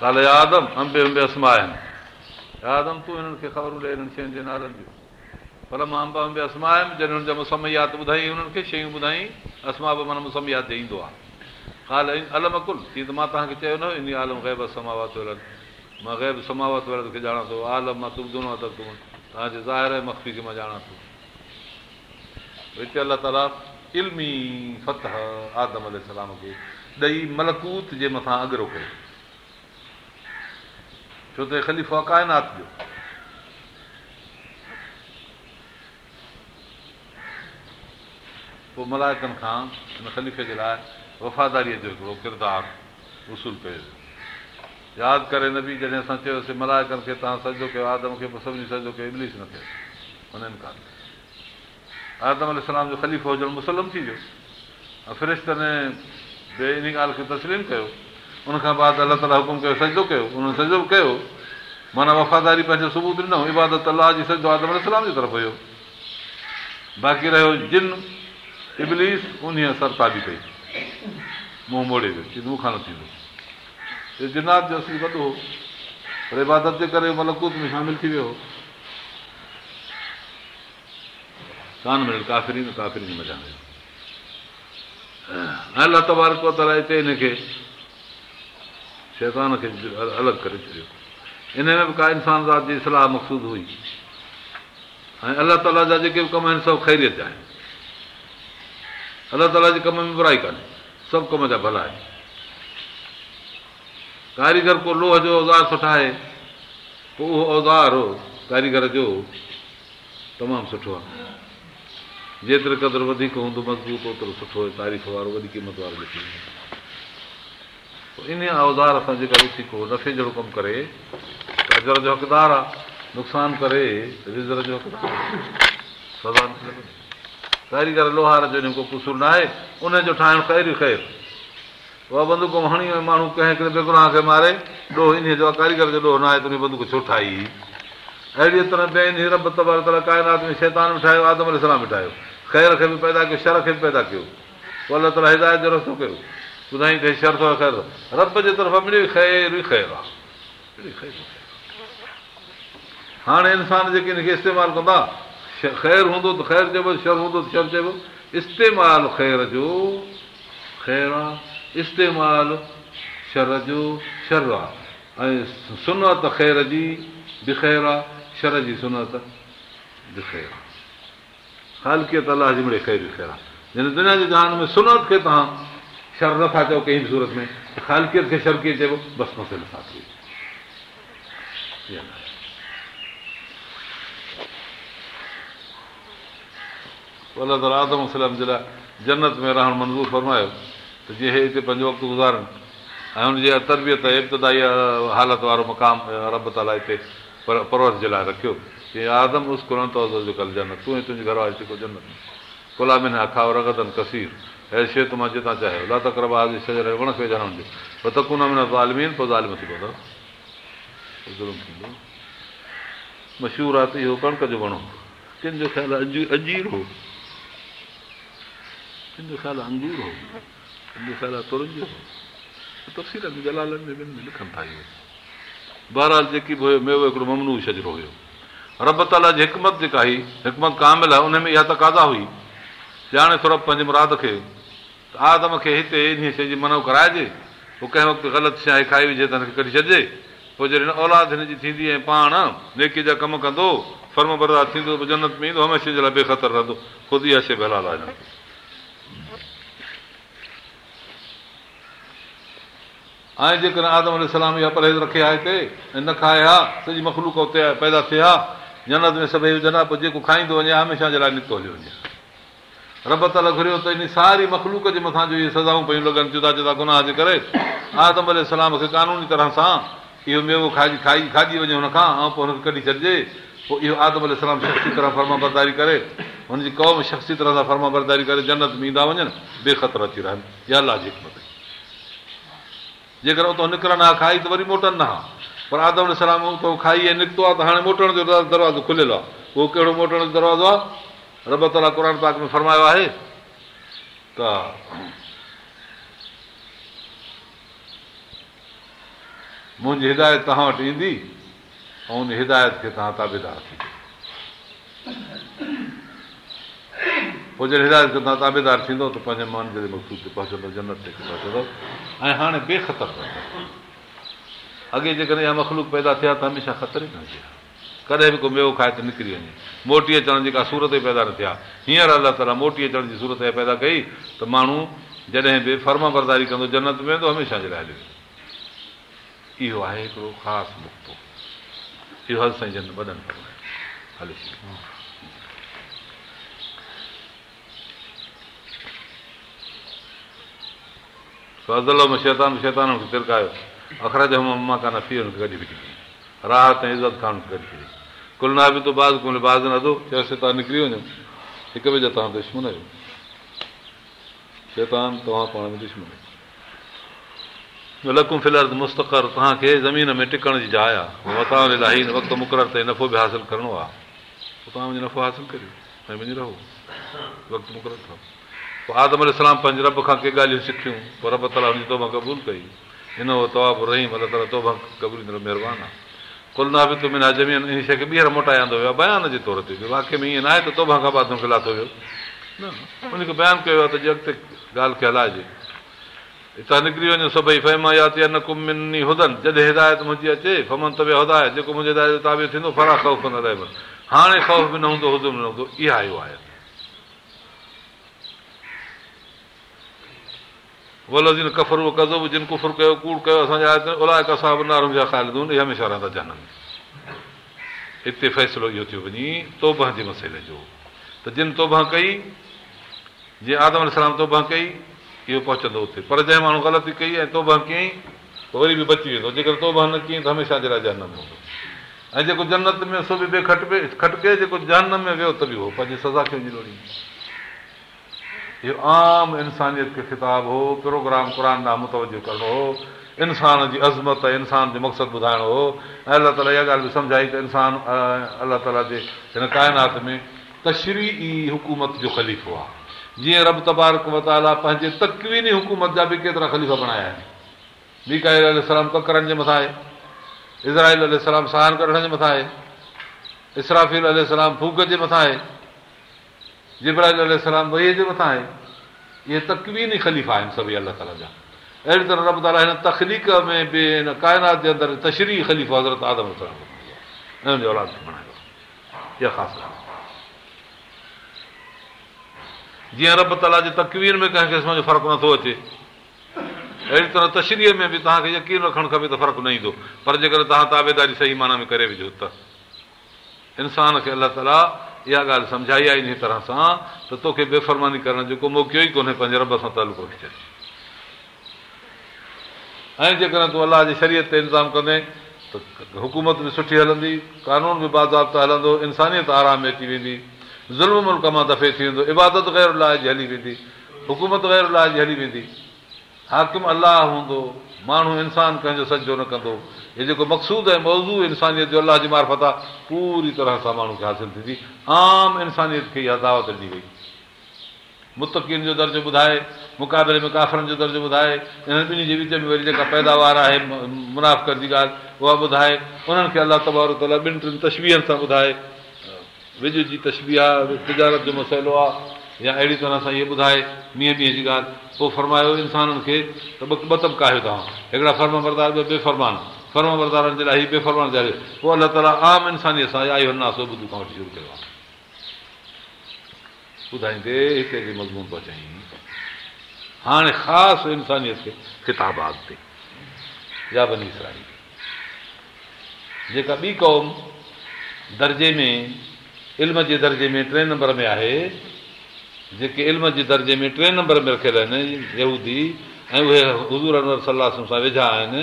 काल या अंबे अंबे असमा आहिनि आदम तूं हिननि खे ख़बरूं ॾे हिननि शयुनि जे नालनि जूं पर मां अंब अंबे असमा आयुमि जॾहिं हुनजा जा मुसम यादि ॿुधाईं हुननि खे शयूं ॿुधाई असमा बि माना मुसमयाद ते ईंदो आहे काल अलम कुल थी त मां तव्हांखे चयो न इन आलम ग़ैब समावत वरत मां गैब समावत वर खे ॼाणा थो आलम मां तूं बि तूं तव्हांजे ज़ाहिर मख़फ़ी खे मां ॼाणा थो अलाह ताला इल्मी फतह आदम अल सलाम खे ॾेई मलकूत जे मथां अगरो कयो छो त ख़लीफ़ो आहे काइनात जो पोइ मलायकनि खां हिन ख़लीफ़े जे लाइ वफ़ादारीअ जो हिकिड़ो किरदारु उसूल कयो थो यादि करे न बि जॾहिं असां चयोसीं मलायकनि खे तव्हां सॼो कयो आदम खे सभिनी सॼो कयो इंग्लिश न कयो हुननि खां आदम अलाम जो ख़लीफ़ो हुजणु मुसलम थी वियो ऐं फ्रिश तर ॿिए इन ॻाल्हि खे तस्लीम कयो उनखां बाद अलाह ताला हुकुम कयो सजो कयो उन सजो कयो माना वफ़ादारी पंहिंजो सबूत ॾिनो इबादत अलाह जी आदम इस्लाम जी तरफ़ हुयो बाक़ी रहियो जिन इबलीस उन पई मुंहुं मोड़े वियो कई मूंखां न थींदो जिनात जो असुलु पर इबादत जे करे मलकूत में शामिलु थी वियो हो मज़ा अलाह तबारक हिते हिनखे शैतान खे अलॻि करे छॾियो इन में बि का इंसान ज़ात जी सलाह मक़सूदु हुई ऐं अलाह ताला जा जेके बि कम आहिनि सभु ख़ैरियत जा आहिनि अलाह ताला जे कम में बुराई कान्हे सभु कम जा भला आहिनि कारीगर को लोह जो औज़ार सुठा आहे पोइ उहो औज़ारु कारीगर जो तमामु सुठो आहे जेतिरे क़दुरु वधीक हूंदो मज़बूत ओतिरो सुठो तारीफ़ वारो वॾी क़ीमत वारो लिखी वेंदो इन औज़ार सां जेका जेकॾहिं को नफ़े जहिड़ो कमु करे अजर जो हक़दारु आहे नुक़सानु करे रिज़र जो कारीगर लोहार जो को कुसूर न आहे उनजो ठाहिणु कहिड़ी ख़ैर उहा बंदूक हणी वियो माण्हू कंहिं हिकिड़े बेगुनाह खे मारे ॾोह इन जो कारीगर जो ॾोह न आहे त उन बंदूक छो ठाही अहिड़ीअ तरह रब तबर काइनात में शैतान बि ठाहियो आदम अल सलाम बि ठाहियो ख़ैर खे बि पैदा कयो शर खे बि पैदा कयो पोइ अलाह ताला हिदायत जो रस्तो कयो ॿुधाई कंहिं शर्त ख़ैरु रब जे तरफ़ मिलियो ख़ैरु ई ख़ैरु आहे हाणे इंसान जेके हिनखे इस्तेमालु कंदा ख़ैरु हूंदो त ख़ैरु चइबो शर हूंदो त शर चइबो इस्तेमालु ख़ैर जो ख़ैरु आहे इस्तेमालु शर जो शर आहे ऐं सुनत ख़ैर जी बि ख़ैरु आहे शर जी सुनत बि ख़ैरु आहे ख़ालकियत अलाह जी मिड़े ख़ैरु ख़ैरु आहे हिन दुनिया जे जहान में सुनत खे तव्हां शर नथा चओ कंहिं बि सूरत में ख़ालकियत खे शर कीअं चइबो बसि नथा थिए अलाह ताला आदम सलाम जे लाइ जन्नत में रहणु मंज़ूर फरमायो त जीअं हे हिते पंहिंजो वक़्तु गुज़ारनि ऐं हुनजी तरबियत इब्तिदाई हालत वारो मक़ाम रब ताला हिते पर परवत जे लाइ रखियो जीअं आदम उस कोन थो अॼुकल्ह जन्नत तूं ऐं तुंहिंजे घर वारे जन्नत कुलामिना खाओ रगतम कसीर ऐं शइ त मां जितां चाहियो अला तकरबाद जे वण थींदो मशहूरु आहे त इहो कणिक जो वण कंहिंजो ख़्यालु बहरहाल जेकी बि हुयो मेवो हिकिड़ो ममनू शजरो हुयो रब ताला जी हिकमत जेका आई हिकमत कामिल आहे उनमें इहा तकादा हुई ॼाणे थोरो पंहिंजे मुराद खे त आदम खे हिते इन शइ जी मनो कराइजे पोइ कंहिं वक़्तु ग़लति शइ खाई विझे त कढी छॾिजे पोइ जॾहिं औलाद हिन जी थींदी ऐं पाण नेकी जा कमु कंदो फर्म बरदा थींदो पोइ जनत में ईंदो हमेशह जे लाइ बेखतर रहंदो ख़ुदि बहलाल आहे ऐं जेकॾहिं आदम अलाम इहा परहेज़ रखे रखिया हिते ऐं न खाए हा सॼी मखलूक हुते पैदा थिए हा जनत में सभई हुजनि पोइ जेको खाईंदो वञे हमेशह जे लाइ निकितो हली वञे रब रबतल घुरियो त इन सारी मखलूक जे मथां जो इहे सज़ाऊं पियूं लॻनि जुदा जुदा गुनाह जे करे आदम अल सलाम खे कानूनी तरह सां इहो मेवो खाई खाई खाजी वञे हुनखां ऐं पोइ हुनखे कढी छॾिजे पोइ इहो आदम अलसलाम शख़्सी तरह फर्मा बरदारी करे हुनजी क़ौम शख़्सी तरह सां फर्मा बरदारी करे जनत में ईंदा वञनि बेखतर अची रहनि या लाजिक जेकर उतां निकिरनि हा खाई त वरी मोटनि न हा पर आदम सलाम उतां खाई ऐं निकितो आहे त हाणे मोटण जो दरवाज़ो खुलियलु आहे उहो कहिड़ो मोटण जो दरवाज़ो आहे रब ताला क़ुर पाक में फरमायो आहे त मुंहिंजी हिदायत तव्हां वटि ईंदी ऐं उन हिदायत खे तव्हां ताबेदार थींदो पोइ जॾहिं हिदायत खे तव्हां ताबेदार थींदो त पंहिंजे मन जॾहिं मक़सूद ते पहुचंदो जनत ते पहुचंदो ऐं हाणे बेख़तर अॻे जेकॾहिं इहा मखलूक पैदा थिया त हमेशह ख़तर ई न थी आहे कॾहिं बि को मेवो खाए त निकिरी वञे मोटी अचण जी का सूरत ई पैदा न थिया हींअर अलाह ताला मोटी अचण जी सूरत पैदा कई त माण्हू जॾहिं बि फर्मा बरदारी कंदो जनत में वेंदो हमेशह जॾहिं हली वेंदो इहो आहे हिकिड़ो ख़ासि नुक़्तो इहो हर साईं जन वॾनि में शैतान शैताननि खे तिरकायो अखर जो कान फी हुनखे गॾु विकिणी राहत ऐं इज़त खां हुनखे गॾु विकिणी कुलना बि बाज़ बाज़ ना चयोसि तव्हां निकिरी वञो हिक ॿिए जा तव्हां दुश्मन आहियो शैतान तव्हां पाण में दुश्मन लकु फिलर मुस्तक़र तव्हांखे ज़मीन में टिकण जी जाइ आहे न वक़्तु मुक़ररु ते नफ़ो बि हासिलु करिणो आहे तव्हां वञी नफ़ो हासिलु करियो ऐं वञी रहो वक़्तु मुक़ररु पोइ आदमल सलाम पंहिंजे रब खां के ॻाल्हियूं सिखियूं पोइ रब ताला हुनजी तोबा क़बूल कई हिन तव्हां बि रही मतिलबु तोबा क़बूल महिरबानी आहे कुलना बि तुमिना ज़मीन इन शइ खे ॿीहर मोटाया वेंदो वियो आहे बयान जे तौर ते वाकई में ईअं न आहे त तोबा खां बाद बादू खिलातो वियो न उनखे बयानु कयो आहे त जे अॻिते ॻाल्हि खे हलाइजे हितां निकिरी वञो सभई फहिमायात या न कुमिनी हुदनि जॾहिं हिदायत मुंहिंजी अचे फमन तबिया हुदाय जेको मुंहिंजे हिदायत ताबियो थींदो फरा ख़ौफ़ न रहे हाणे ख़ौफ़ बि न हूंदो हुजो न हूंदो इहा आयो आहे वलज़ीन कफर उहो कज़बू जिन कुफुर कयो कूड़ कयो असांजा आयत उलाए अलाए का साहिब नार इहे हमेशह रहंदा जनम हिते फ़ैसिलो इहो थियो वञे तोबह जे मसइले जो त जिन तोबा कई जीअं आदम अलाम तोबा कई इहो पहुचंदो उते पर जंहिं माण्हू ग़लती कई ऐं तोबा कयईं त वरी बि बची वेंदो जेकर तोबा न कयईं त हमेशह जे लाइ जनम हूंदो ऐं जेको जन्नत में सो बि ॿिए खटि खटिक जेको जानम में वियो त बि उहो पंहिंजी सज़ा खे लोड़ी इहो आम इंसानियत खे ख़िताबु हो प्रोग्राम क़ुर ॾांहुं मुतवजो करिणो हो इंसान जी अज़मत ऐं इंसान जो मक़सदु ॿुधाइणो हो ऐं अलाह ताला इहा ॻाल्हि बि सम्झाई त इंसानु अलाह ताला जे हिन काइनात में तशरी ई हुकूमत जो ख़लीफ़ो आहे जीअं रब तबारक मताला पंहिंजे तकवीनी हुकूमत जा बि केतिरा ख़लीफ़ा बणाया आहिनि ॿी काइलाम ककरनि जे मथां आहे इज़राइल अलाम सहान कढण जे मथां आहे इसराफ़िल सलाम फूक जे मथां आहे वई जे मथां आहे इहे तकवीनी ख़लीफ़ा आहिनि सभई अलाह ताला जा अहिड़ी तरह रब ताला हिन तखलीक़ में बि हिन काइनात जे अंदरि तशरी ख़लीफ़ो हज़रत आदम सां जीअं रब ताला जे तकवीन में कंहिं क़िस्म जो फ़र्क़ु नथो अचे अहिड़ी तरह तशरीअ में बि तव्हांखे यकीन रखणु खपे त फ़र्क़ु न ईंदो पर जेकर तव्हां ताबेदारी सही माना में करे विझो त इंसान खे अलाह ताला इहा ॻाल्हि सम्झाई आहे इन तरह सां त तोखे बेफ़रमानी करण जो को मौको ई कोन्हे पंहिंजे रब सां तालुको रखी थिए ऐं जेकॾहिं तूं अलाह जी शरीयत ते इंतज़ाम कंदे त हुकूमत बि सुठी हलंदी कानून बि बाज़ाब्ता हलंदो इंसानियत आराम में अची वेंदी ज़ुल्म मुल्क मां दफ़े थी वेंदो इबादत ग़ैर लाइ जी हली वेंदी हुकूमत ग़ैर लाइ जी हली वेंदी हाकिम अलाह हूंदो माण्हू इंसानु कंहिंजो सजो न कंदो हे जेको मक़सूदु ऐं मौज़ू इंसानियत जो अलाह जी मार्फत आहे पूरी तरह सां माण्हू खे हासिलु थींदी आम इंसानियत खे इहा दावत ॾिनी वई मुतफ़िन जो दर्जो ॿुधाए मुक़ाबले में काफ़रनि जो दर्जो ॿुधाए इन्हनि ॿिन्ही जे विच में वरी जेका पैदावार आहे मुनाफ़कर जी ॻाल्हि उहा ॿुधाए उन्हनि खे अलाह तबारो ताला ॿिनि टिनि तस्बीअनि सां ॿुधाए विझ जी तस्बी आहे तिजारत जो मसइलो आहे या अहिड़ी तरह सां इहे ॿुधाए मींहं ॾींहं जी ॻाल्हि पोइ फरमायो इंसाननि खे त ॿ तबिका आहियो तव्हां हिकिड़ा फ़र्म बरदार ॿियो बेफ़रमान फर्म वरदारनि जे लाइ हीउ बेफ़र्मारी पोइ अलाह ताला आम इंसानीअ सां आई हुआ शुरू कयो आहे ॿुधाईंदे हिते मज़मून पहुचाई हाणे ख़ासि इंसानियत खे किताबात ते या बनी जेका ॿी क़ौम दर्जे में इल्म जे दर्जे में टे नंबर में आहे जेके इल्म जे दर्जे में टे नंबर में रखियल आहिनि यूदी ऐं उहे हज़ूर अनवर सलाह सां वेझा आहिनि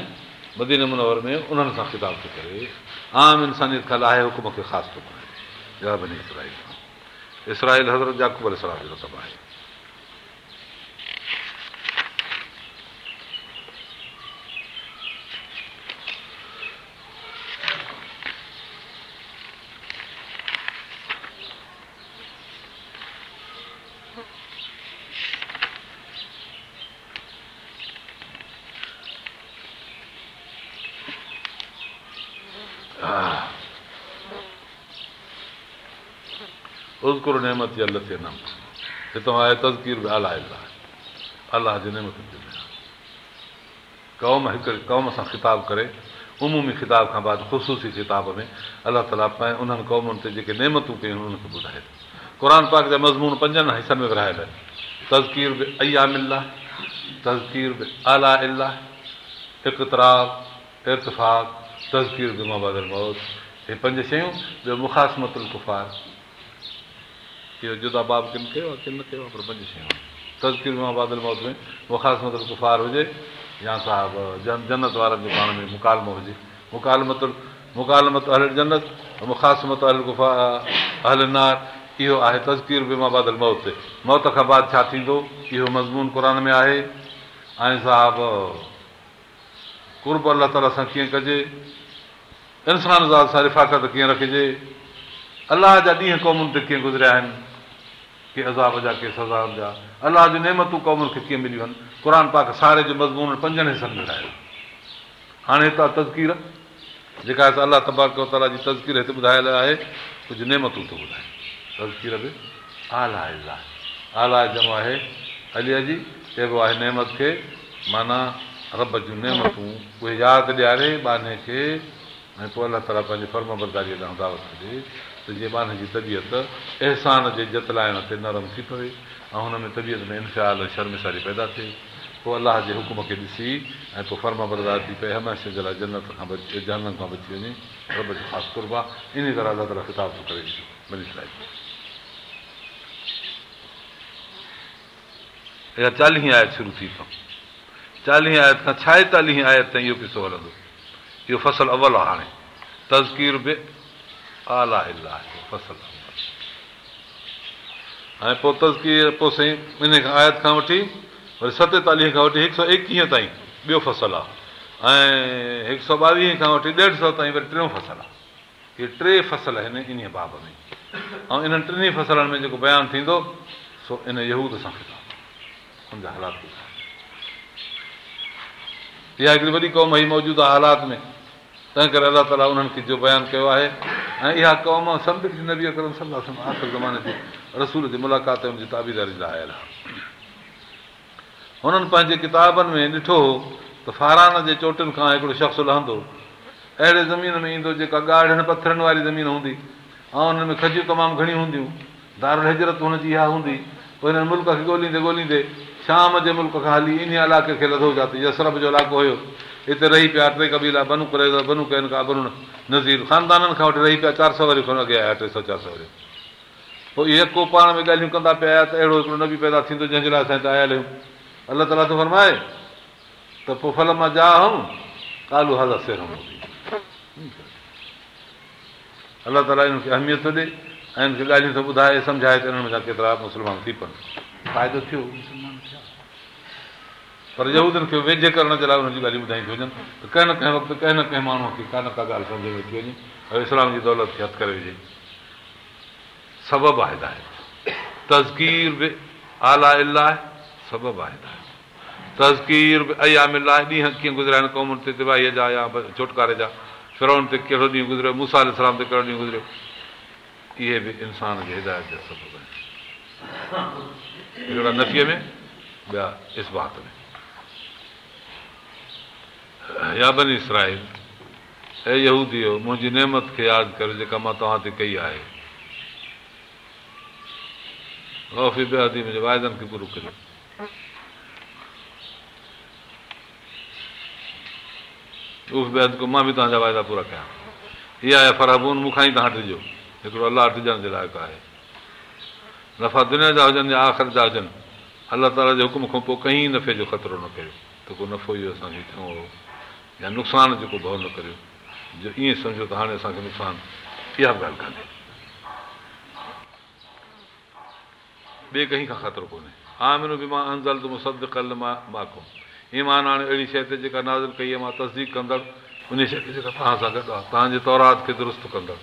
मदीन मुनवर में उन्हनि सां ख़िताब थो करे आम इंसानियत खां लाहे हुकुम खे ख़ासि थो कोन्हे इसराइल हज़रत जाकुबल जो रक़म आहे उज़कुर नेमत जी अलत हितां आहे तज़कीर बि आला अलाह अलाह जी नेमत सां ख़िताबु करे उमूमी ख़िताब खां बाद ख़ुशूसी ख़िताब में अलाह ताला पंहिंजे उन्हनि क़ौमुनि ते जेके नेमतूं कयूं उन्हनि खे ॿुधाए थो क़ुर पाक जा मज़मून पंजनि हिसनि में विरिहायल आहिनि तज़कीर बि अयाम मिला तज़कीर बि आला अलाह तज़कीर बि मां मौत हे पंज शयूं ॿियो मुखासमतुल कुफ़ार इहो जुदा बाब किन कयो आहे किन न कयो आहे पर पंज शयूं तज़कीर बीमा बादल मौत में मतिलबु गुफ़ार हुजे या साहिबु जन जनत वारनि जो पाण में मुकालमो हुजे मुकालमत मुकालमत अहल जन्नत मत अहल गुफ़ा अहल नार इहो आहे तज़कीर बीमा बादल मौत मौत खां बाद छा थींदो इहो मज़मून क़ुर में आहे ऐं साहब कुर्ब अलाह ताला सां कीअं कजे इंसान ज़ात सां रिफ़ाक़त कीअं रखिजे अलाह जा ॾींहं क़ौमुनि ते कीअं गुज़रिया आहिनि के अज़ाब जा के सज़ा जा अलाह जूं नेमतूं कौम खे कीअं मिलियूं आहिनि क़ुर पाक सारे जो मज़मून पंजनि हिसनि में ठाहियो हाणे हितां तज़कीर जेका त अलाह तबाक ताला जी तज़कीर हिते ॿुधायल आहे कुझु नेमतूं थो ॿुधाए तज़कीर बि आला अलाह आला जमा आहे अलीअ जी चइबो आहे नेमत खे माना रब जूं नेमतूं उहे यादि ॾियारे बाने खे ऐं पोइ अलाह ताला पंहिंजी फर्म बरदारीअ दावत ॾे त जीअं मान जी तबियत अहसान जे जत लाइण ते नरम थी पवे ऐं हुन में तबियत में इन ख़्यालु पैदा थिए पोइ अलाह जे हुकुम खे ॾिसी ऐं पोइ फर्मा बरदा थी पए हमेशह ज़रा जन्नत खां बची जाननि खां बची वञे ख़ासि कुर्बा इन तरह किताब चालीह आयत शुरू थी थो चालीह आयत खां छाएतालीह आयत ताईं इहो पिसो हलंदो इहो फ़सल अवल आहे हाणे तज़कीर बि ऐं पोइ तज़ी पोइ साईं इन खां आयत खां वठी वरी सतेतालीह खां वठी हिकु सौ एकवीह ताईं ॿियो फसल आहे ऐं हिकु सौ ॿावीह खां वठी ॾेढ सौ ताईं वरी टियों फसल आहे इहे टे फसल आहिनि इन बाब में ऐं इन्हनि टिनी फसलनि में जेको बयानु थींदो सो इन यूद सां हालात इहा हिकिड़ी वॾी क़ौम हुई मौजूदा हालात में तंहिं करे अलाह ताला उन्हनि खे जो बयानु कयो आहे ऐं इहा क़ौम जी नबी ताबीदारी लाइ आयल आहे हुननि पंहिंजे किताबनि में ॾिठो हुओ त फ़ारान जे चोटियुनि खां हिकिड़ो शख़्स लहंदो अहिड़े ज़मीन में ईंदो जेका ॻाढ़नि पथरनि वारी ज़मीन हूंदी ऐं हुन में खजियूं तमामु घणी हूंदियूं दारुल हिजरत हुनजी इहा हूंदी पोइ हिननि मुल्क खे ॻोल्हींदे ॻोल्हींदे शाम जे मुल्क खां हली इन इलाइक़े खे लधो जाते यसरफ जो इलाइक़ो हुयो हिते रही पिया टे कबीला बनू करे नज़ीर ख़ानदाननि खां वठी रही पिया चारि सौ वारी खनि अॻियां आया टे सौ चारि सौ वारी पोइ इहे को पाण में ॻाल्हियूं कंदा पिया त अहिड़ो हिकिड़ो नबी पैदा थींदो जंहिंजे लाइ असां चाहियल आहियूं अल्ला ताला थो फरमाए त पोइ फल मां जा हुउमि कालू हालत अलाह ताला इनखे अहमियत ॾे ऐं ॻाल्हियूं त ॿुधाए सम्झाए त इन्हनि खां केतिरा मुस्लमान थी पनि फ़ाइदो थियो पर जेदनि खे वेझे करण जे लाइ हुननि जी ॻाल्हियूं ॿुधाईंदियूं हुजनि त कंहिं न कंहिं वक़्तु कंहिं न कंहिं माण्हूअ खे का न का ॻाल्हि सम्झ में थी वञे ऐं इस्लाम जी दौलत खे हथु करे विझे सबबु आहे आहिनिदायत तज़कीर बि आला इलाह सबबु आहे आहेदा तज़कीर बि अया मिलाए ॾींहं कीअं गुज़रिया आहिनि क़ौमुनि ते तिबाहीअ जा या छोटकारे जा फिरोन ते कहिड़ो ॾींहुं गुज़रियो मूसा इस्लाम ते कहिड़ो ॾींहुं गुज़रियो इहे बि इंसान जे हिदायत जा सबबु आहिनि नफ़ीअ में ॿिया इस्बात में या बनी हे थी वियो मुंहिंजी नेमत खे यादि करे जेका मां तव्हां ते कई आहे मुंहिंजे वाइदनि खे पूरो बेहदि मां बि तव्हांजा वाइदा पूरा कयां इहा आहे फराबून मूंखां ई तव्हां ॾिजो हिकिड़ो अलाह ॾिजण जे लाइक़ु आहे नफ़ा दुनिया जा हुजनि या आख़िर जा हुजनि अलाह ताला जे हुकुम खां पोइ कई नफ़े जो ख़तरो न कयो त को नफ़ो इहो असांखे थियो हो या नुक़सानु जेको भउ न करियो जो ईअं सम्झो त हाणे असांखे नुक़सानु इहा बि ॻाल्हि कान्हे ॿिए कंहिं खां ख़तरो कोन्हे हा महीनो बि मां अंज़ल त मूं शब्दु कल मां मां कमु ईमान हाणे अहिड़ी शइ ते जेका नाज़ कई आहे मां तस्दीक कंदड़ उन शइ ते जेका तव्हां सां गॾु आहे तव्हांजे तौरात खे दुरुस्तु कंदड़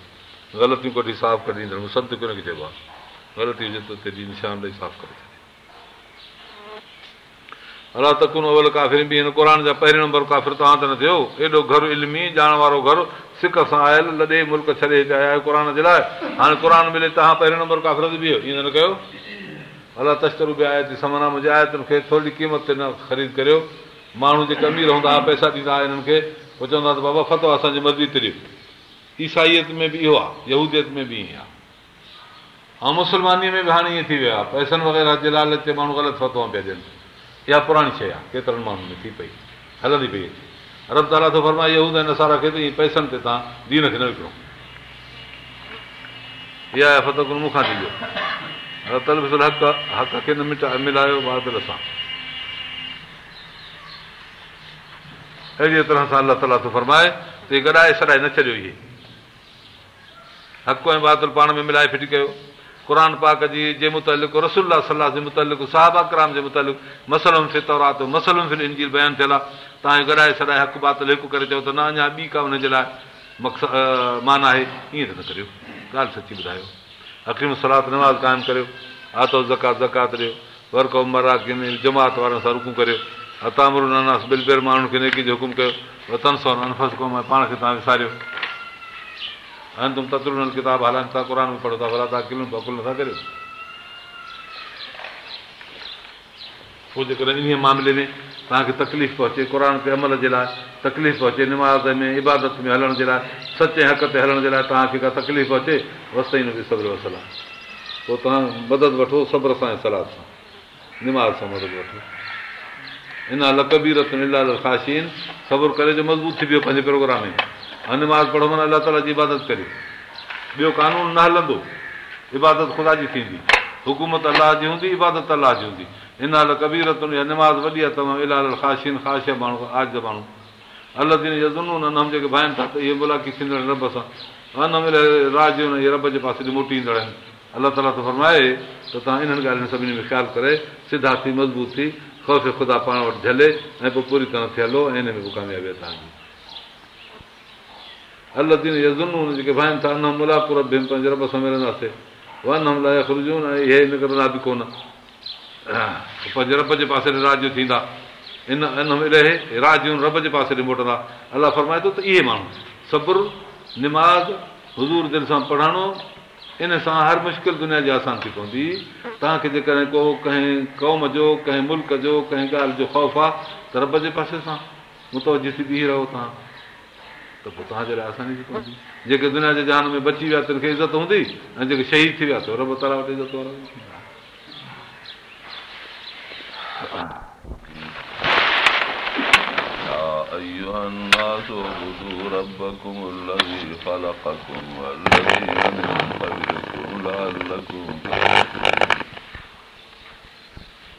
ग़लतियूं कढी साफ़ु करे ॾींदड़ मूं कोन कोनखे चइबो आहे ग़लती हुजे त तेरी निशान ॾेई साफ़ु करे अला तकुनि अवल काफ़िर बि हिन क़ुर जा पहिरियों नंबर काफ़िर तव्हां त न थियो एॾो घरु इल्मी ॼाण वारो घरु सिख सां आयल लॾे मुल्क छॾे आया क़ुर जे लाइ हाणे क़ुर मिले तव्हां पहिरियों नंबर काफ़िर ते बीहो ईअं न कयो अला तश्तर बि आहे त समाना मुंहिंजे आया तुंहिंजे थोरी क़ीमत ते न ख़रीद करियो माण्हू जेके अमीर हूंदा हुआ पैसा ॾींदा हुआ हिननि खे पोइ चवंदा त बाबा फ़तो असांजी मर्ज़ी तिरियो ईसाईअ में बि इहो आहे यहूदियत में बि ईअं आहे ऐं मुस्लमानीअ में बि हाणे ईअं थी वियो आहे पैसनि वग़ैरह जे लाल ते माण्हू ग़लति फ़तों पिया ॾियनि इहा पुराणी शइ आहे केतिरनि माण्हुनि में थी पई हलंदी पई अचे रब ताला थो फरमाए इहो हूंदा आहिनि असारा खे त इहे पैसनि ते तव्हां दीन खे न विकिणो इहा आहे फतगुर मूंखां थी वियो रतल हक़ हक़ खे न मिटा मिलायो बादल सां अहिड़ीअ तरह सां अलाह ताला थो फरमाए त गॾाए सॾाए न छॾियो इहे हक़ ऐं बादल पाण में मिलाए फिटी कयो क़ुर पाक जी जे मुतालिक़ रसुल्ला सलाह जे मुतालिक़ साहिबा कराम जे मुतालिक़ मसलम मसलम फिर मसलमौरातलम इंजीर बयानु थियल आहे तव्हांखे गॾाए छॾाए हक़ बात हिकु करे चओ त न अञा ॿी का हुनजे लाइ मक़स मान आहे ईअं त न करियो ॻाल्हि सची ॿुधायो अकीम सलात नवाज़ क़ाइमु करियो आतो ज़कात ज़कात ॾियो वर्क मरा जमात वारनि सां रुकूं करियो बिल बेर माण्हुनि खे नेकी जो हुकुम कयो वतन सौ पाण खे तव्हां विसारियो ان تم किताब हलाइनि था क़ुर पढ़ो था भला तव्हां किलो बकुल नथा करे छो जे करे इन्हीअ मामले में तव्हांखे तकलीफ़ अचे क़रान ते अमल जे लाइ तकलीफ़ अचे निमाज़ में इबादत में हलण जे लाइ सचे हक़ ते हलण जे लाइ तव्हांखे का तकलीफ़ अचे वसी न बि सब्रसला पोइ तव्हां मदद वठो सब्र सां ऐं सलाद सां निमाज़ सां मदद वठो इन लाइ कबीरतलाल ख़ासिन सब्र करे जो मज़बूत थी वियो पंहिंजे प्रोग्राम में अनमाज़ पढ़ो माना अलाह ताला जी इबादत करे ॿियो कानून न हलंदो इबादत ख़ुदा जी थींदी हुकूमत अलाह जी हूंदी इबादत अलाह जी हूंदी हिन कबीरतुनि जी नमाज़ वॾी आहे तमामु इलाही ख़ाशिन ख़्वाश माण्हू आज ज माण्हू अलाही यज़ुनू अनम जेके भाइनि था त इहे मुलाकी थींदड़ रब सां अनम राज रब जे पासे मोटी ईंदड़ आहिनि अलाह ताला त फरमाए त तव्हां इन्हनि ॻाल्हियुनि सभिनी में ख़्यालु करे सिधा थी मज़बूत थी ख़ौफ़ ख़ुदा पाण वटि झले ऐं पोइ पूरी तरह थियलो ऐं इन में पोइ कामयाबी आहे तव्हांजी अलदिन यज़नू जेके भाइनि भाई अनम बि पंहिंजे रब सां मिलंदासीं वन ख़ुर्जून ऐं इहे कोन पंहिंजे रब जे पासे ॾे राजू थींदा इलाही राजू रब जे पासे ॾे मोटंदा अलाह फरमाए थो त इहे माण्हू सब्रु निमाज़ हज़ूर दिलि सां पढ़णो इन सां हर मुश्किल दुनिया जी आसान थी पवंदी तव्हांखे जेकॾहिं को कंहिं क़ौम जो कंहिं मुल्क़ जो कंहिं ॻाल्हि जो ख़ौफ़ आहे त रब जे पासे सां मुतवजी थी बीह रहो तव्हां त पोइ तव्हांजे लाइ आसानी थी पवंदी जेके दुनिया जे जान में बची विया तिन खे इज़त हूंदी ऐं जेके शहीद थी विया त रब तरा वटि इज़त वारा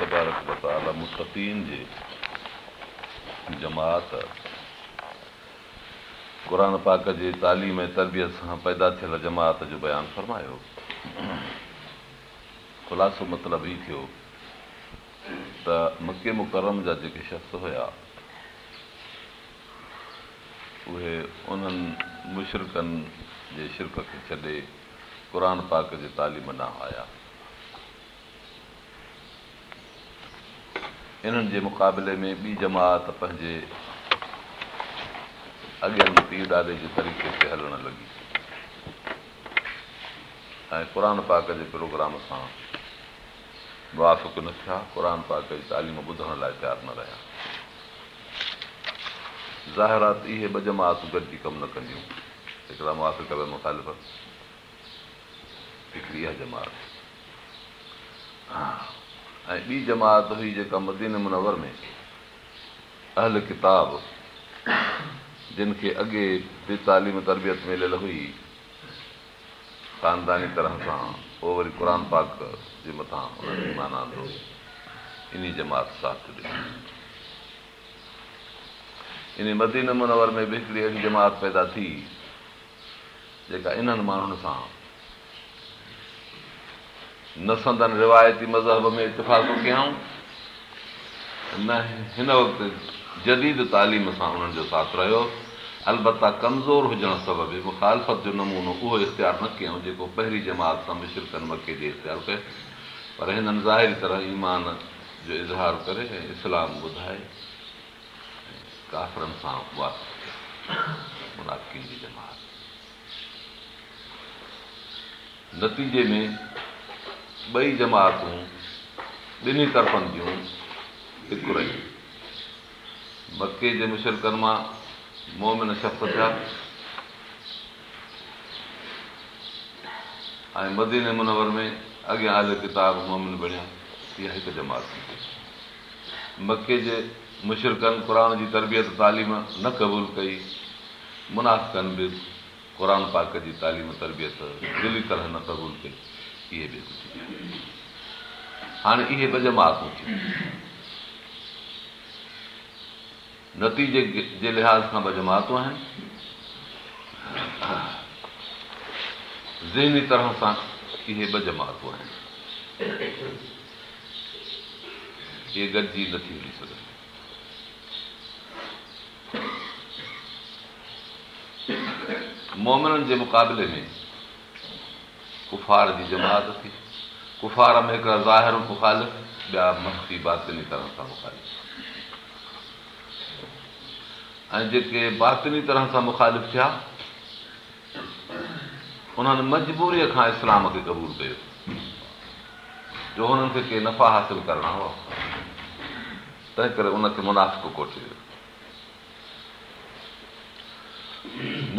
मुबारक बालमीन जे जमात क़रान पाक जे तालीम ऐं तरबियत सां पैदा थियल जमात जो बयानु फ़र्मायो ख़ुलासो मतिलबु हीउ थियो त मके मुकरम जा जेके शख़्स हुया उहे उन्हनि मुशरक़नि जे शिरक़ खे छॾे क़ुरान पाक जे तालीम न आया इन्हनि जे मुक़ाबले में ॿी जमात पंहिंजे अॻियां जे तरीक़े ते हलणु लॻी ऐं क़ुर पाक जे प्रोग्राम सां मुआफ़ न थिया क़ुर पाक जी तालीम ॿुधण लाइ तयारु न रहिया ज़ाहिरात इहे ॿ जमातूं गॾिजी कमु न कंदियूं हिकिड़ा मुआफ़ मुख़ालिफ़ हिकिड़ी इहा जमात ऐं ॿी जमात हुई जेका मदीन मुनवर में अहल किताब जिन खे अॻे बि तालीम तरबियत मिलियल हुई ख़ानदानी तरह सां पोइ वरी क़ुर पाक जे मथां उन्हनि जी माना इन जमात ॾिनी इन मदीन मुनवर में बि हिकिड़ी अहिड़ी जमात पैदा थी जेका इन्हनि माण्हुनि सां न संदन रिवायती मज़हब में इतफ़ाक़ कयऊं न हिन वक़्तु जदीद तालीम सां हुननि जो साथ रहियो अलता कमज़ोर हुजण सबबि मुख़ालफ़त जो नमूनो उहो इख़्तियार न कयऊं जेको पहिरीं जमात सां मिशिलकनि मके जे इख़्तियार कयो पर हिननि ज़ाहिरी तरह ईमान जो इज़हार करे ऐं इस्लाम ॿुधाए काफ़रनि सां वापसि जी जमात नतीजे में ॿई जमातूं ॿिन्ही तरफ़नि जूं हिकु रही मके जे मुशरकनि मां मोमिन शफ़ थिया ऐं मदीन मुनवर में अॻियां आयल किताब मोमिन बणिया इहा हिकु जमात थी मके जे मुशरकनि क़ुर जी तरबियत तालीम न क़बूल कई मुनाफ़ कनि बि क़ुर पाक जी तालीम तरबियत दिली तरह न क़बूल कई हाणे इहे ॿ जमातूं थी नतीजे जे लिहाज़ सां ॿ जमातूं आहिनि ज़हनी तरह सां इहे ॿ जमातूं आहिनि इहे गॾिजी नथियूं मोमिननि जे मुक़ाबले में कुफ़ार जी जमात थी कुफार में हिकिड़ा ज़ाहिर मुखालिफ़ ॿिया बातिनी तरह सां मुखालिफ़ ऐं जेके बातिनी तरह सां मुख़ालिफ़ थिया उन्हनि मजबूरीअ खां इस्लाम खे क़बूल कयो जो हुननि खे के नफ़ा हासिल करणा हुआ तंहिं करे उनखे मुनाफ़ मुनाफ़ि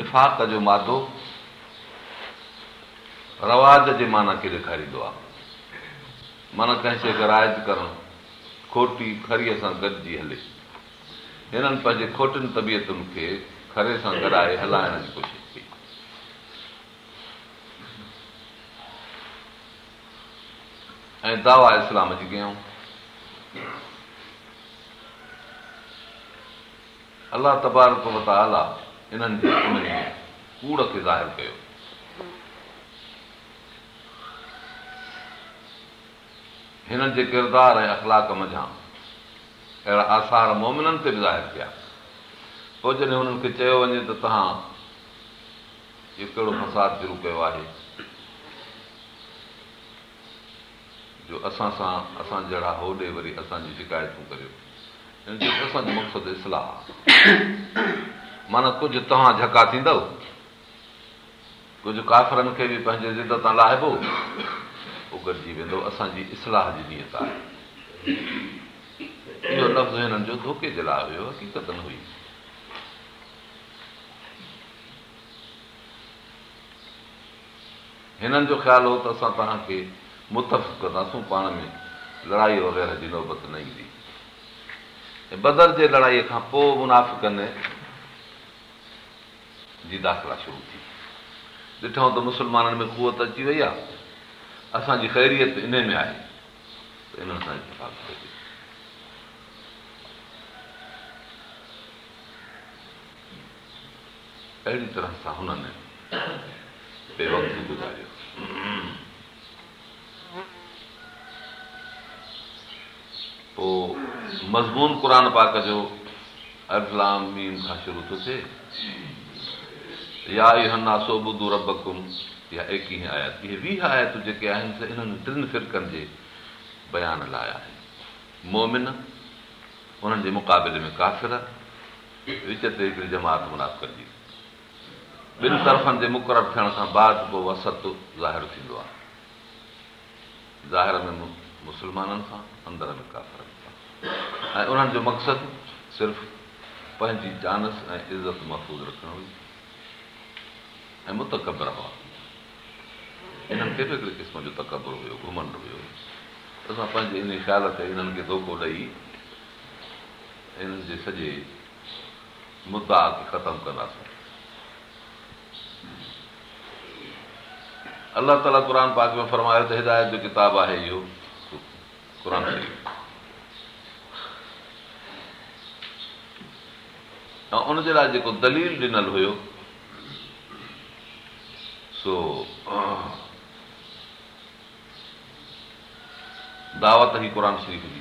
निफ़ाक़ जो मादो रवाज जे माना खे ॾेखारींदो आहे माना कंहिं शइ खे गराइज करणु खोटी खरीअ सां गॾिजी हले हिननि पंहिंजे खोटियुनि तबियतुनि खे खरे सां गॾाए हलाइण जी कोशिशि कई ऐं दावा इस्लाम जी कयूं अलाह तबारत वरिता अला हिननि कूड़ खे कयो हिननि जे किरदार ऐं अख़लाक मझां अहिड़ा आसार मोमिननि ते बि ज़ाहिर कया पोइ जॾहिं हुननि खे चयो वञे त तव्हां इहो कहिड़ो फसाद शुरू कयो आहे जो असां सां असां जहिड़ा होॾे वरी असांजी शिकायतूं करियो हिन जो असांजो मक़सदु इस्लाह आहे माना कुझु तव्हां झका थींदव कुझु काफ़रनि खे बि पंहिंजे ज़िद तां लाहिबो उगॾी वेंदो असांजी इस्लाह जी नियत आहे इहो लफ़्ज़ हिननि जो धोके जे लाइ हुयो हक़ीक़त न हुई हिननि जो ख़्यालु हो त असां तव्हांखे मुतफ़ कंदासूं पाण में लड़ाई वग़ैरह जी नौबत न ईंदी ऐं बदर जे लड़ाईअ खां पोइ मुनाफ़िकनि जी दाख़िला शुरू थी ॾिठो त मुस्लमाननि में कुवत अची वई आहे असांजी ख़ैरियत इन में आहे अहिड़ी तरह सां हुननि पे गुज़ारियो पोइ मज़मून क़ुर पाक जो अफ़िलामीन खां शुरू थो थिए या इहो नासो बुधू अबकुम इहा एकवीह आयात इहे वीह आयातूं जेके आहिनि इन्हनि टिनि फ़िरकनि जे बयान लाइ आहिनि मोमिन उन्हनि जे मुक़ाबले में काफ़िर विच ते हिकिड़ी जमात मुनाफ़ जी ॿिनि तरफ़नि जे मुक़ररु थियण खां बाद पोइ वसत ज़ाहिरु थींदो आहे ज़ाहिर में मुस्लमाननि सां अंदर में काफ़िर ऐं उन्हनि जो मक़सदु सिर्फ़ु पंहिंजी जानस ऐं इज़त महफ़ूज़ रखणु हुई ऐं मुतकबर हुआ हिननि खे बि हिकिड़े क़िस्म जो तकबरो हुयो घुमंड हुयो असां पंहिंजे इन ख़्याल खे हिननि खे धोखो ॾेई हिन जे सॼे मुदा खे ख़तमु कंदासीं अलाह ताला क़ुर पाक में फरमायो त हिदायत जो किताबु आहे इहो क़ुर ऐं उनजे लाइ जेको दलील ॾिनल हुयो सो दावत ई क़ुर शरीफ़ जी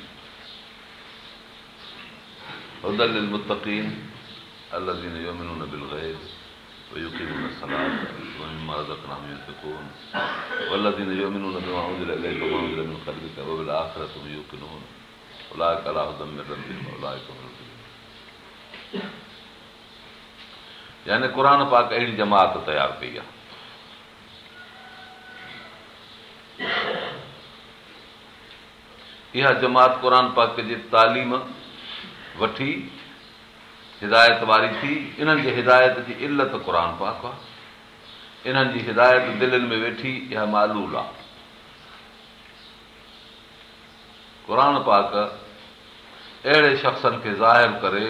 क़रान पाक अहिड़ी जमात तयारु कई आहे इहा जमात क़ुर पाक जी तालीम वठी हिदायत वारी थी इन्हनि जे हिदायत जी इलत क़ुर पाक आहे इन्हनि जी हिदायत दिलनि में वेठी इहा मालूल आहे क़ुर पाक अहिड़े शख़्सनि खे ज़ाहिर करे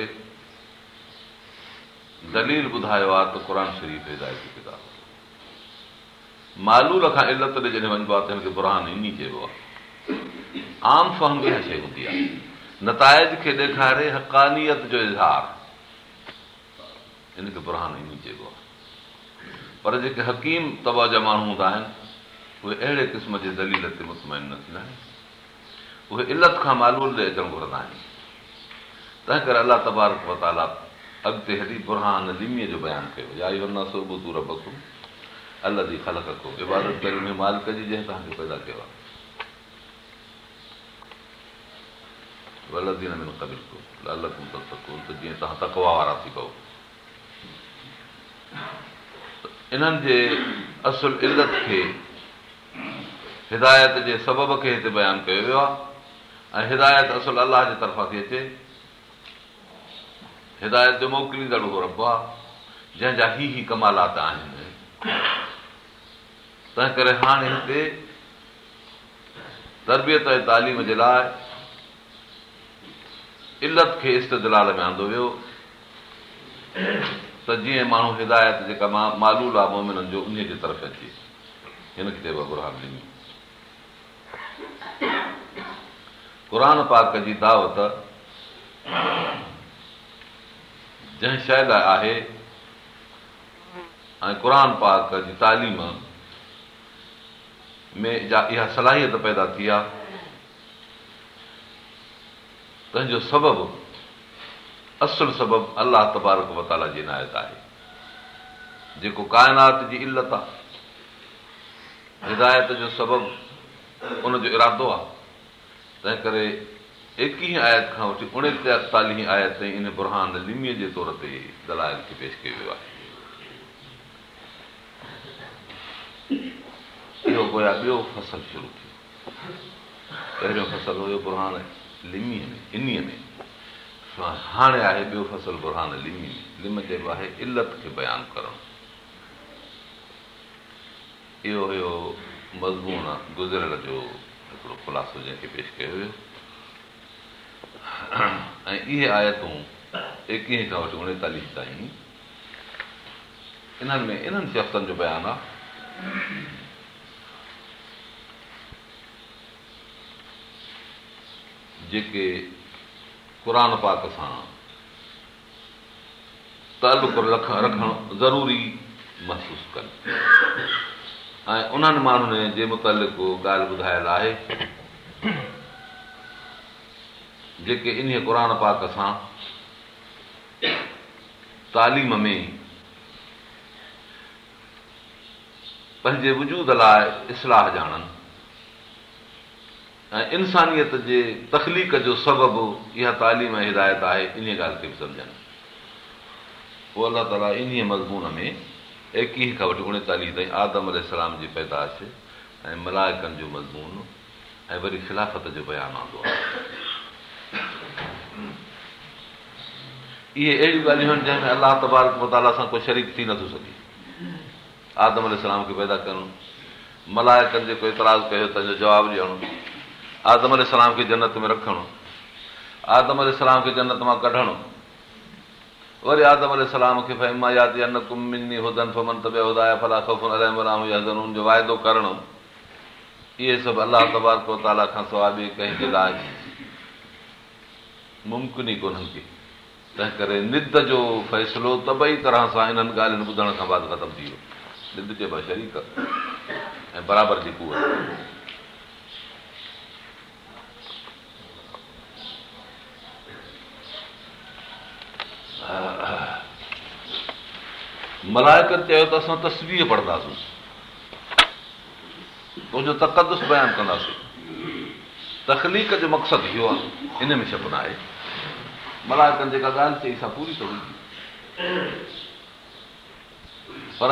दलील ॿुधायो आहे त क़ुर शरीफ़ हिदायत किताब मालूल खां इलत ते जॾहिं वञिबो आहे त हिनखे बुरहान इन चइबो आहे आम आहे नताइज खे ॾेखारे जो इज़ार बुरान ई पर जेके हकीम तबा जा माण्हू हूंदा आहिनि उहे अहिड़े क़िस्म जे दलील ते न थींदा आहिनि उहे इलत खां मालूल घुरंदा आहिनि तंहिं करे अलाह तबारक अॻिते हली जो बयानु कयो आहे वलदीन में लालकुम त जीअं तव्हां तकवा वारा थी पओ इन्हनि जे असुल इज़त खे हिदायत जे सबब खे हिते बयानु कयो वियो आहे ऐं हिदायत असुल अलाह जे तरफ़ा थी अचे हिदायत जो मोकिलींदड़ उहो रबो आहे जंहिंजा ही ई कमालात आहिनि तंहिं करे हाणे हिते तरबियत ऐं तालीम जे लाइ इलत खे इष्ट दलाल में आंदो वियो त जीअं माण्हू हिदायत जेका मां मालूल आहे मोमिननि जो उन जे तरफ़ अचे हिनखे चइबो आहे ॾिनी क़रान पाक जी दावत जंहिं शइ लाइ आहे ऐं क़रान पाक जी तालीम में इहा सलाहियत पैदा थी आहे तंहिंजो सबबु असुलु सबबु अलाह तबारक वताला जी इनायत आहे जेको काइनात जी इलत आहे हिदायत जो सबबु उनजो इरादो आहे तंहिं करे एकवीह आयत खां वठी उणेतालीह आयत ताईं इन बुरहान लिमीअ जे तौर ते दलायल खे पेश कयो वियो आहे इहो ॿियो फसल शुरू थियो पहिरियों फसल हुयो बुरहान बयानु करणु इहो हुयो मज़मून गुज़रियल जो हिकिड़ो ख़ुलासो जंहिंखे पेश कयो हुयो ऐं इहे आयतूं एकवीह खां उणेतालीह ताईं इन्हनि में इन्हनि शख्सनि जो बयानु आहे जेके क़ुर पाक सां तालुक रख रखणु ज़रूरी महसूसु कनि ऐं उन्हनि माण्हुनि जे मुतालिक़ ॻाल्हि ॿुधायल आहे जेके इन क़ुर पाक सां तालीम में पंहिंजे वजूद लाइ इस्लाह ॼाणनि ऐं इंसानियत जे तखलीक़ जो सबबु इहा तालीम ऐं हिदायत आहे इन ॻाल्हि खे बि सम्झनि पोइ अलाह ताला इन मज़मून में एकवीह खां वठी उणेतालीह ताईं आदम अलसलाम जी पैदाश ऐं मलायकनि जो मज़मून ऐं वरी ख़िलाफ़त जो बयानु आंदो आहे इहे अहिड़ियूं ॻाल्हियूं आहिनि जंहिंमें अलाह तबारक मताला सां कोई शरीक थी नथो सघे आदम अलाम खे पैदा करणु मलायकनि जेको एतिरा कयो तंहिंजो जवाबु ॾियणु आदम अलाम खे जनत में रखणु आदम सलाम खे जनत मां कढणु वरी आदम सलाम खे वाइदो करणु इहे सभु अलाह तबारको ताला खां सवा बि कंहिंजे लाइ मुमकिन ई कोन्हनि खे तंहिं करे निद जो फ़ैसिलो त ॿई तरह सां इन्हनि ॻाल्हियुनि ॿुधण खां बाद ख़तमु थी वियो निद चइबो शरीक ऐं बराबरि जी कूड़ मलायकनि चयो त असां तस्वीर पढ़ंदासीं तुंहिंजो तक़दस बयानु कंदासीं जो मक़सदु इहो आहे इन में शब आहे मलायकनि जेका ॻाल्हि चई सां पूरी थो पर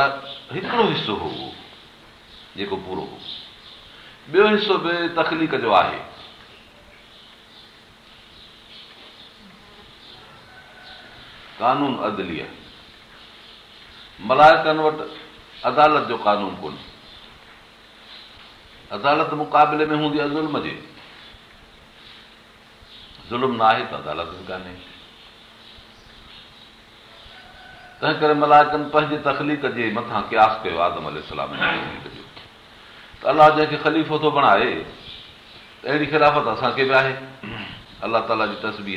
हिकिड़ो हिसो हो उहो जेको पूरो हो ॿियो हिसो बि तकलीक़ जो आहे कानून अदली आहे मलायकनि वटि अदालत जो कानून कोन्हे अदालत मुक़ाबले में हूंदी आहे ज़ुल्म ज़ुल्म जे न आहे त अदालत बि कान्हे तंहिं करे मलायकनि पंहिंजे जे मथां क्यास कयो आदम पंहिंजी त अलाह जंहिंखे ख़लीफ़ो थो बणाए त अहिड़ी ख़िलाफ़त असांखे बि आहे अलाह ताला जी तस्बी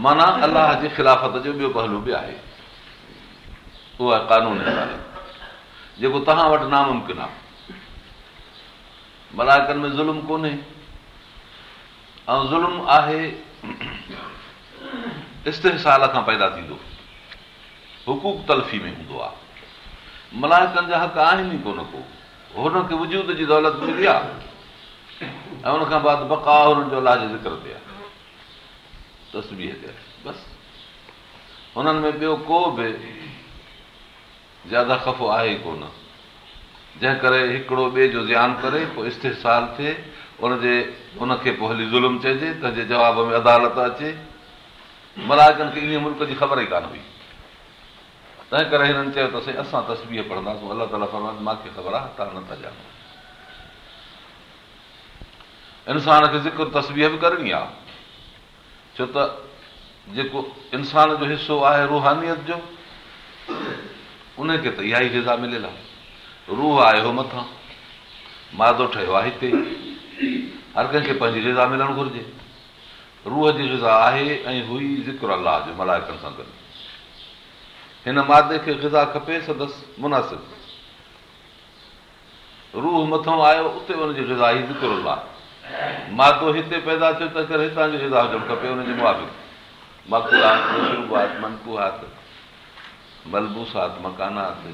माना अलाह जी खिलाफ़त जो ॿियो पहलू बि आहे उहो आहे कानून जेको तव्हां वटि नामुमकिन आहे मलाइकनि में ज़ुल्म कोन्हे ऐं ज़ुल्म आहे इस्तेसाल खां पैदा थींदो हुकूक तलफ़ी में हूंदो आहे मलाइकनि जा हक़ आहिनि ई कोन को हुनखे वजूद जी दौलत मिली आहे ऐं हुन बाद बका हुननि जो अलाह जो ज़िक्र ते आहे बसि हुननि में ॿियो को बि ज़्यादा ख़फ़ो आहे ई कोन जंहिं करे हिकिड़ो ॿिए जो ज़्यानु करे पोइ इस्तेशाल थिए उनजे उनखे पोइ हली ज़ुल्म चइजे तंहिंजे जवाब में अदालत अचे मलाज़नि खे इन मुल्क जी ख़बर ई कान हुई तंहिं करे हिननि चयो त साईं असां तस्वीर पढ़ंदासीं अलाह ताला फरमाए मूंखे ख़बर आहे तव्हां नथा ॼाणो इंसान खे ज़िक्र तस्वीर बि करणी आहे छो त जेको इंसान जो हिसो आहे रूहनियत जो उनखे त इहा ई ग़िज़ा मिलियल आहे रूह आयो मथां मादो ठहियो आहे हिते हर कंहिंखे पंहिंजी रिज़ा मिलणु घुरिजे रूह जी गिज़ा आहे ऐं हुई ज़िक्र अलाह जो मल्हाइकनि सां गॾु हिन मादे खे गिज़ा खपे संदसि मुनासिब रूह मथां आयो उते हुनजी ग़िज़ा ई ज़िक्र अलाह मादो हिते पैदा थियो त करे हितां जो हिसाब हुजणु खपे हुनजे मुक़ुआातुहा मलबूसात मकानात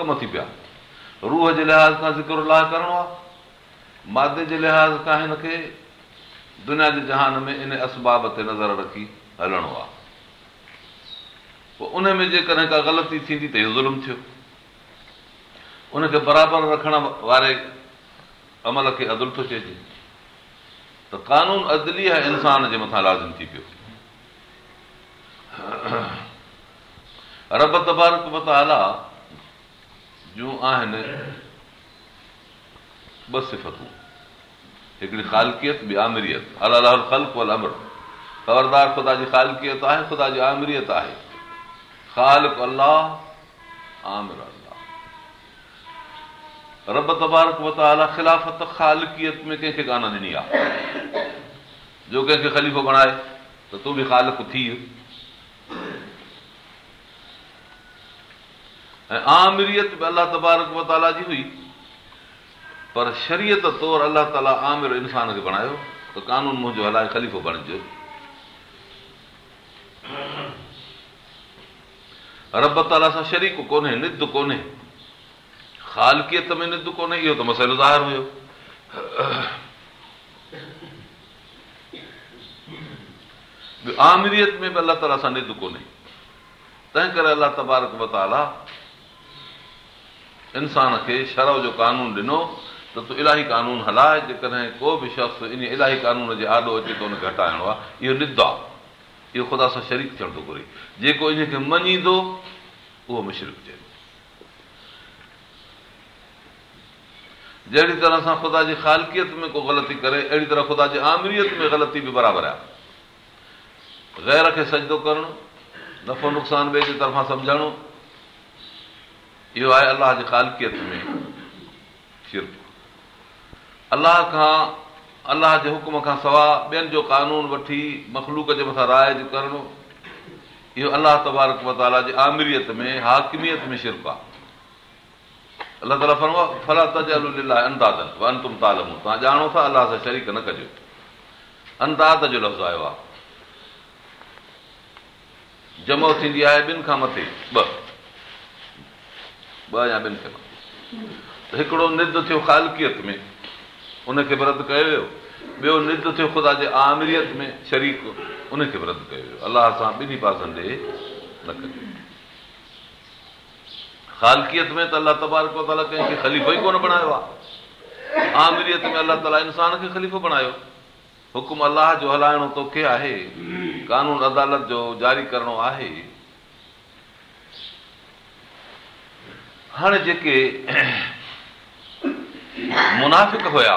कम थी पिया रूह जे लिहाज़ खां ज़िक्र लाह करिणो आहे मादे जे लिहाज़ खां हिनखे दुनिया जे जहान में इन असबाब ते नज़र रखी हलणो आहे पोइ उन में जेकॾहिं का ग़लती थींदी त इहो ज़ुल्म थियो उनखे बराबरि रखण वारे अमल खे अदुल थो चइजे त कानून अदली इंसान जे मथां लाज़िम थी पियो रब तबारक मताला जूं आहिनि ॿ सिफ़तूं हिकिड़ी ख़ालकियत अल अमर ख़बरदार ख़ुदा जी ख़ालकियत आहे ख़ुदा जी आमरियत आहे خالق اللہ عامر اللہ رب تبارک و تعالی خلافت خالقیت میں کہیں کہ گانا دینی آپ جو کہیں کہ خلیفہ بنائے تو تو بھی خالق تھی ہے عامریت بھی اللہ تبارک و تعالی جی ہوئی پر شریعت طور اللہ تعالی عامر انسان کے بنائے تو قانون مجھو اللہ خلیفہ بنجھو रब ताला सां शरीक कोन्हे निद कोन्हे ख़ालकियत में निद कोन्हे इहो त मसइलो ज़ाहिर हुयो आमरीयत में बि अलाह ताला सां निद कोन्हे तंहिं करे अलाह तबारक बताला इंसान खे शर्व जो कानून ॾिनो त तूं इलाही कानून हलाए जेकॾहिं को बि शख़्स इन इलाही कानून जे आॾो अचे थो उनखे हटाइणो आहे इहो निद आहे इहो ख़ुदा सां शरीक थियण थो घुरे जेको इनखे मञींदो उहो मुशरक चए जहिड़ी तरह सां ख़ुदा जी ख़ालकियत में को ग़लती करे अहिड़ी तरह ख़ुदा जी आमरीअत में ग़लती बि बराबरि आहे ग़ैर खे सजदो करणु नफ़ो नुक़सान ॿिए जे तरफ़ां सम्झणो इहो आहे अलाह जी ख़ालकियत में अलाह खां अलाह जे हुकुम खां सवाइ ॿियनि जो कानून वठी मखलूक जे मथां राइज करणो इहो अलाह तबारक मताला जे आमिरियत में हाकमियत में शिरक आहे अलाह ताला तव्हां ॼाणो था अलाह सां शरीक न कजो अंदाज़ जो लफ़्ज़ आयो आहे जमो थींदी आहे ॿिनि खां मथे ॿ ॿ या ॿिनि हिकिड़ो निध थियो ख़ालकियत में उनखे बि रदि कयो वियो ॿियो निद थियो ख़ुदा जे आमिरियत में शरीक़ उनखे बि रदि कयो वियो अलाह सां ॿिन्ही पासनि ॾे न कयो ख़ालकियत में त अलाह ताला कंहिंखे ख़लीफ़ो ई कोन बणायो आहे आमिरियत में अलाह ताला इंसान खे ख़लीफ़ो बणायो हुकुम अलाह जो हलाइणो तोखे आहे कानून अदालत जो जारी करणो आहे हाणे जेके मुनाफ़िक हुया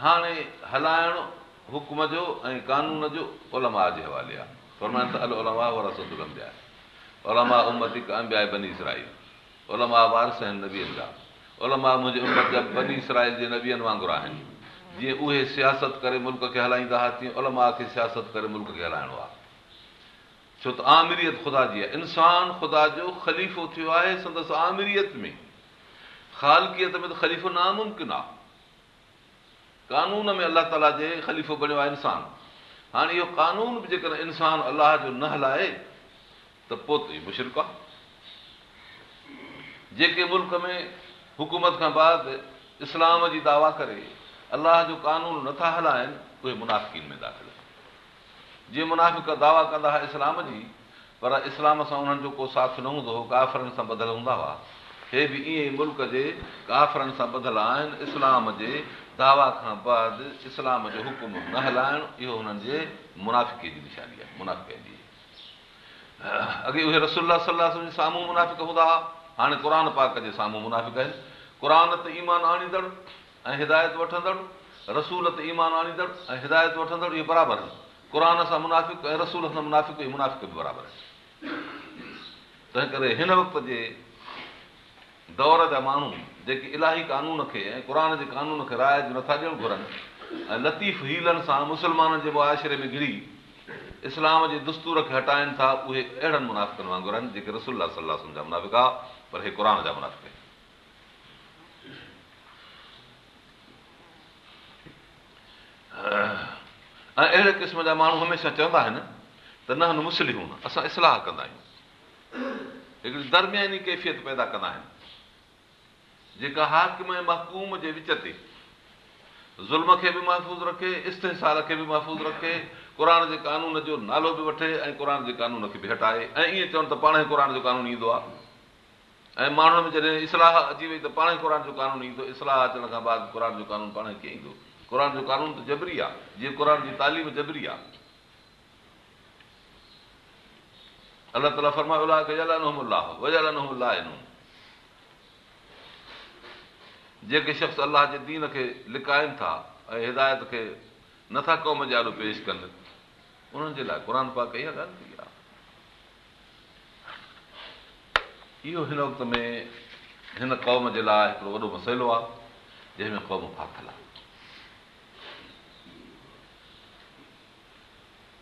हाणे हलाइण हुकुम जो ऐं कानून जो ओलमा जे हवाले आहे ओलमा उमर हिकु अम्या आहे बनी इसराईल ओलमा वारस आहिनि नवीन जा ओलमा मुंहिंजी उमत जा बनी इसराइल जे नवीअनि वांगुरु आहिनि जीअं उहे सियासत करे मुल्क़ खे हलाईंदा हुआ तीअं ओलमा खे सियासत करे मुल्क़ खे हलाइणो आहे छो त आमिरियत ख़ुदा जी आहे इंसानु ख़ुदा जो ख़लीफ़ो थियो आहे संदसि आमिरियत में ख़ालकियत में त ख़लीफ़ो नामुमकिन आहे क़ानून में अलाह ताला जे ख़लीफ़ो बणियो आहे इंसानु हाणे इहो क़ानून बि जेकॾहिं इंसानु अलाह जो न हलाए त पोइ त ई मुशरक आहे जेके मुल्क़ में हुकूमत खां बाद इस्लाम जी दावा करे अलाह जो कानून नथा हलाइनि उहे मुनाफ़िकिन में दाख़िल हलनि जीअं मुनाफ़िक दावा कंदा हुआ इस्लाम जी पर इस्लाम सां उन्हनि जो को साथ न हूंदो हो काफ़रनि सां ॿधल हूंदा हुआ हे बि ईअं ई मुल्क़ जे काफ़रनि सां ॿधल आहिनि इस्लाम जे दावा खां बाद इस्लाम जो हुकुम न हलाइणु इहो हुननि जे मुनाफ़िके जी निशानी आहे मुनाफ़िके जी अॻे उहे रसुल सलाह साम्हूं मुनाफ़िक हूंदा हुआ हाणे क़ुर पाक जे साम्हूं मुनाफ़िक आहिनि क़ुर त ईमान आणींदड़ ऐं हिदायत वठंदड़ रसूल त ईमान आणींदड़ ऐं हिदायत वठंदड़ इहे बराबरि आहिनि क़ुर सां मुनाफ़िक ऐं रसूल सां मुनाफ़िक इहे मुनाफ़िक बि बराबरि आहिनि तंहिं करे हिन वक़्त जे दौर जा माण्हू जेके इलाही कानून खे ऐं क़ुर जे कानून खे राज नथा ॾियणु घुरनि ऐं लतीफ़ हीलनि सां मुस्लमाननि जे मुआशिरे में घिरी इस्लाम जे दस्तूर खे हटाइनि था उहे अहिड़नि मुनाफ़िकनि वांगुरु आहिनि वांगुर रसूल मुनाफ़िक आहे पर हे क़ुर जा जा मुनाफ़िक आहिनि ऐं अहिड़े क़िस्म माण्हू हमेशह चवंदा आहिनि त न हुन मुस्लिम असां इस्लाह कंदा आहियूं हिकिड़ी दरमियानी कैफ़ियत पैदा कंदा आहिनि जेका हाकिम ऐं महकूम जे विच ते ज़ुल्म खे बि महफ़ूज़ रखे इस्तेसार खे बि महफ़ूज़ रखे क़ुर जे क़ानून जो नालो बि वठे ऐं क़ुर जे क़ानून खे बि हटाए ऐं ईअं चवनि त पाण ई क़ुर जो क़ानून ईंदो आहे ऐं माण्हुनि में जॾहिं इस्लाह अची वई त पाण ई क़ुर जो क़ानून ईंदो इस्लाह अचण खां बाद क़ुर जो क़ानून पाण ईअं ईंदो क़ुर जो कानून त जबरी आहे जीअं क़ुर जी तालीम जबरी आहे अलाह अलाह ताला फरमायो जेके शख़्स अलाह जे दीन खे लिकाइनि था ऐं हिदायत खे नथा क़ौम जे आलो पेश कनि उन्हनि जे लाइ क़ुर पाक इहा ॻाल्हि थी आहे इहो हिन वक़्त में हिन क़ौम जे लाइ हिकिड़ो वॾो मसइलो आहे जंहिंमें क़ौम फाथल आहे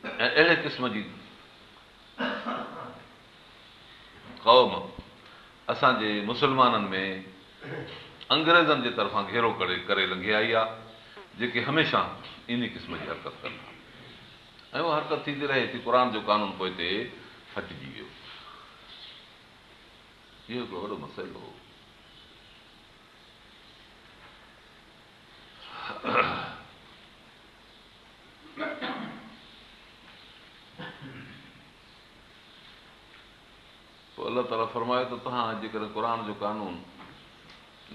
ऐं अहिड़े क़िस्म जी क़ौम असांजे मुसलमाननि में अंग्रेज़नि जे तरफ़ां घेरो करे करे लंघे आई आहे जेके हमेशह इन क़िस्म जी हरकत कनि था ऐं उहा हरकत थींदी रहे थी क़ुर जो कानून पोइ हिते हटिजी वियो इहो हिकिड़ो वॾो मसइलो हो पोइ अलाह ताला फरमायो त तव्हां जेकॾहिं क़ुर जो कानून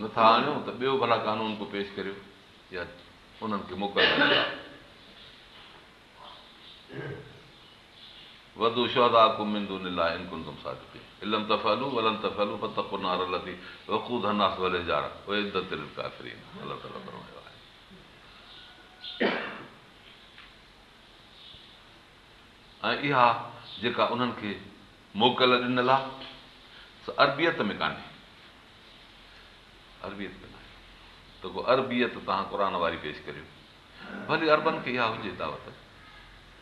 नथा आणियो त ॿियो भला कानून को पेश करियो या उन्हनि खे मोकल आहे ऐं इहा जेका उन्हनि खे मोकल ॾिनल आहे अरबियत में कान्हे में अरबियते त पोइ अरबियत तव्हां क़ुर वारी पेश करियो भली अरबनि खे इहा हुजे दावत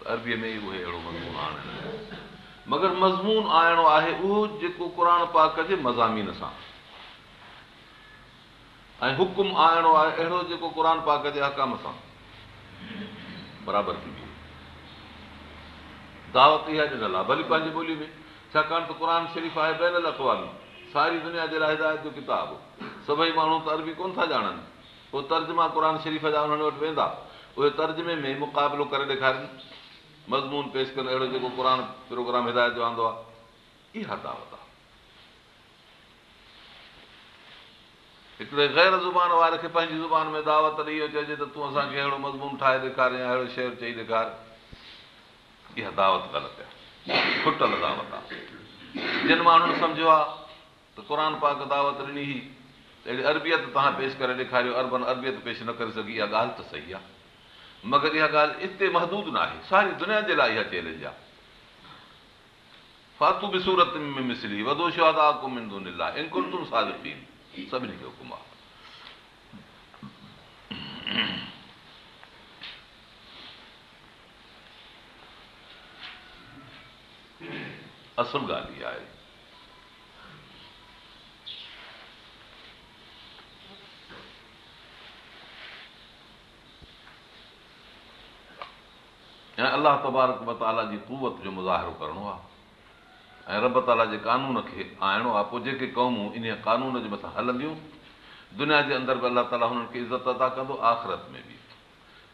अरबीअ में ई उहे अहिड़ो मज़मून मगर मज़मून आणणो आहे उहो जेको क़ुर पाक जे सां ऐं हुकुम आणणो आहे अहिड़ो जेको क़ुर पाक जे हकाम सां बराबरि दावत इहा ॾिनल आहे भली पंहिंजी ॿोली में छाकाणि त क़ुर शरीफ़ आहे क़रान सारी दुनिया जे लाइ हिदायत जो किताबु सभई माण्हू त अरबी कोन था ॼाणनि पोइ तर्जुमा क़ुर शरीफ़ जा उन्हनि वटि वेंदा उहे तर्जुमे में मुक़ाबिलो करे ॾेखारनि मज़मून पेश कनि अहिड़ो जेको क़ुर प्रोग्राम हिदायत जो आंदो आहे इहा दावत आहे हिकिड़े ग़ैर ज़ुबान वारे खे पंहिंजी ज़ुबान में दावत ॾेई चइजे त तूं असांखे अहिड़ो मज़मून ठाहे ॾेखारे या अहिड़ो शहर चई ॾेखार इहा दावत ग़लति आहे फुटल दावत आहे जिन माण्हुनि सम्झो आहे त क़ुर पाक दावत ॾिनी हुई अहिड़ी अरबियत तव्हां पेश करे ॾेखारियो अरबन अरबियत पेश न करे सघी इहा ॻाल्हि त सही आहे मगर इहा ॻाल्हि हिते महदूदु न आहे ऐं अलाह तबारक मताला जी कुवत जो मुज़ाहिरो करिणो आहे ऐं रब ताला जे कानून खे आणणो आहे पोइ जेके क़ौमूं इन कानून जे मथां हलंदियूं दुनिया जे अंदरि बि अलाह ताला हुननि खे इज़त अदा कंदो आख़िरत में बि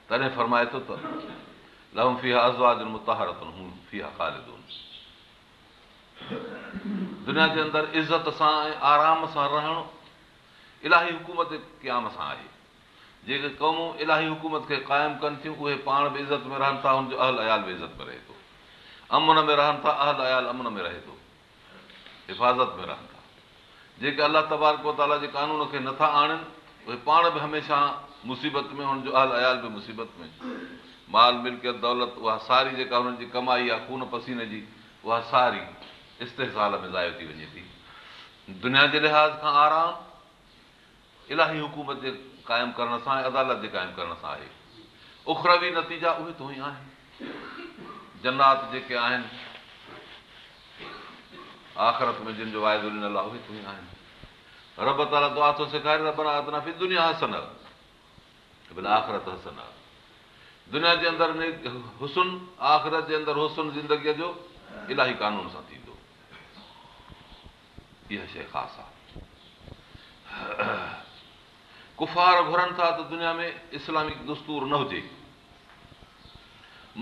तॾहिं फरमाए थो त लहम फी आज़वाज आज़वादुनि दुनिया जे अंदरि इज़त सां ऐं आराम सां रहणु इलाही हुकूमत क़याम सां आहे जेके क़ौमूं इलाही हुकूमत खे क़ाइमु कनि थियूं उहे पाण बि इज़त में रहनि था हुनजो अहल अयाल बि इज़त में रहे थो अमन में रहनि था अहल अयाल अमन में रहे थो हिफ़ाज़त में रहनि था जेके अलाह तबारको ताला जे कानून खे नथा आणनि उहे पाण बि हमेशह मुसीबत में हुनजो अहल अयाल बि मुसीबत में माल मिल्कियत दौलत उहा सारी जेका हुननि जी कमाई आहे खून पसीने जी उहा सारी इस्तेसाल में ज़ायो थी वञे थी दुनिया जे लिहाज़ खां आराम इलाही हुकूमत जे क़मु करण सां अदालत क़ाइमु करण सां आहे उखरवी नतीजा उहे जन्नात जेके आहिनि आख़िरत में दुनिया जे अंदरि हुसन आख़िरत जे अंदरि हुसन ज़िंदगीअ जो इलाही कानून सां थींदो इहा शइ ख़ासि आहे कुफार घुरनि था त दुनिया में इस्लामिक दस्तूर न हुजे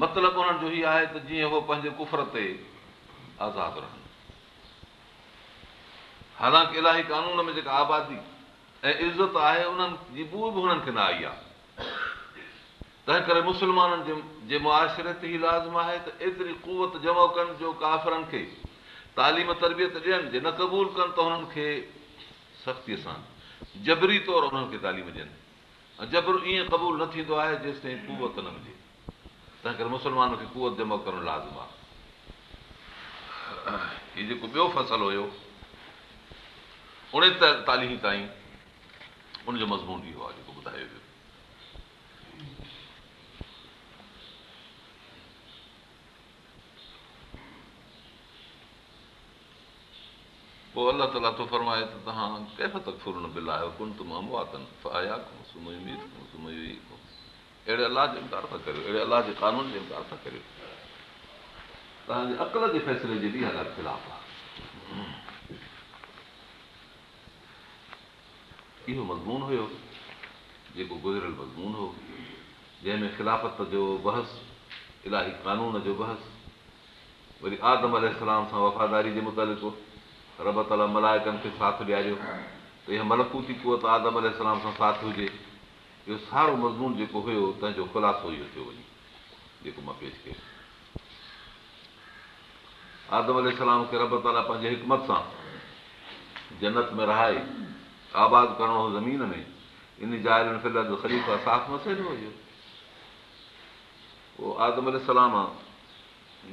मतिलबु उन्हनि जो हीअ आहे त जीअं उहो पंहिंजे कुफर ते आज़ादु रहनि हालांकि इलाही कानून में जेका आबादी ऐं इज़त आहे उन्हनि जी बू बि हुननि खे न आई आहे तंहिं करे मुस्लमाननि जे मुआशिरे ते ई लाज़िम आहे त एतिरी कुवत जमो कनि जो काफ़िरनि खे तालीम तरबियत ॾियनि जे न क़बूल कनि त हुननि खे सख़्तीअ सां जबरी तौरु उन्हनि खे तालीम ॾियनि ऐं जबर ईअं क़बूल न थींदो आहे जेसि ताईं कुवत न मिले तंहिं करे मुस्लमान खे कुवत जमा करणु लाज़िम आहे हीउ जेको ॿियो फसल हुयो उणहतरि तालीम ताईं उनजो मज़मून इहो आहे जेको ॿुधायो वियो पोइ अलाह ताला थो फरमाए त तव्हां कंहिं तक जे फ़ैसिले जे इहो मज़मून हुयो जेको गुज़िरियल मज़मून हो जंहिंमें ख़िलाफ़त जो बहस इलाही कानून जो बहस वरी आदम अल सां वफ़ादारी जे मुतालिक़ रब ताला मलाइकनि खे साथ ॾियारियो त इहा मलकूती कुवत आदम सलाम सां साथ हुजे इहो सारो मज़मून जेको हुयो तंहिंजो ख़ुलासो इहो थियो वञे जेको मां पेश कयो आदम खे रब ताला पंहिंजे हिकमत सां जन्नत में रहाए आबाद करिणो हो ज़मीन में इन जो जाइरो उहो आदम अल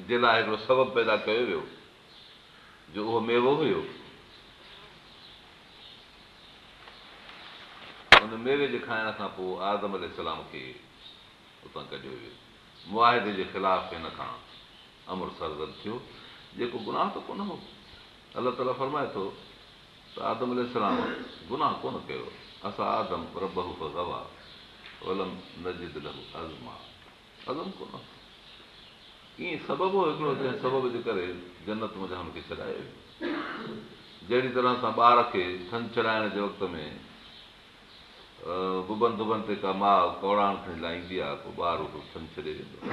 जे लाइ हिकिड़ो सबबु पैदा कयो वियो जो उहो मेवो हुयो उन मेवे जे खाइण खां पोइ आज़म अलाम खे उतां कढियो वियो मुआदे जे ख़िलाफ़ हिन खां अमर सरगर थियो जेको गुनाह त कोन हो अलाह ताला फ़रमाए थो त आदम अल गुनाह कोन कयो असां आदम अज़म कोन ईअं सबबु हिकिड़ो जंहिं सबब जे करे जन्नत मुंहिंजा हुनखे छॾाए जहिड़ी तरह सां ॿार खे छंछ छॾाइण जे वक़्त में बुबन दुबन ते का माउ कौड़ाण खणी लाहींदी आहे पोइ ॿार उहो हुते छॾे वेंदो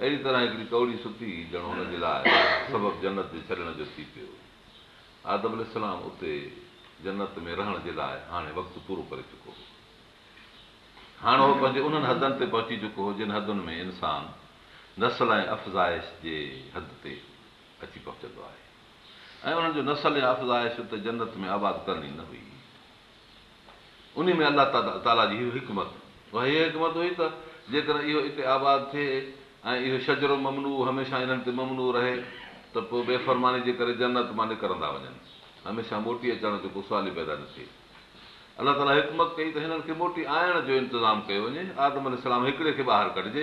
अहिड़ी तरह हिकिड़ी कौड़ी सुठी ॼण हुनजे लाइ सबबु जन्नत जे छॾण जो थी पियो आदम इस्लाम उते जन्नत में रहण जे लाइ हाणे वक़्तु पूरो करे चुको हो हाणे उहो पंहिंजे उन्हनि हदनि ते पहुची चुको हो जिन हदुनि में इंसानु नसल ऐं अफ़ज़ाइश जे हद ते अची पहुचंदो आहे ऐं उन्हनि जो नसल ऐं अफ़ज़ाइश त जन्नत में आबादु करणी न हुई उन में अलाह ताला जी हिकमत उहा हीअ हिकमत हुई त जेकर इहो हिते आबादु थिए ऐं इहो शजरो ममनू हमेशह हिननि ते ममनू रहे त पोइ बेफ़रमानी जे करे जन्नत मां निकिरंदा वञनि हमेशह मोटी अचण जो पोइ सुवाल पैदा न थिए अलाह ताला हिकमत कई त हिननि खे मोटी आयण जो इंतिज़ाम कयो वञे आदम अल हिकिड़े खे ॿाहिरि कढिजे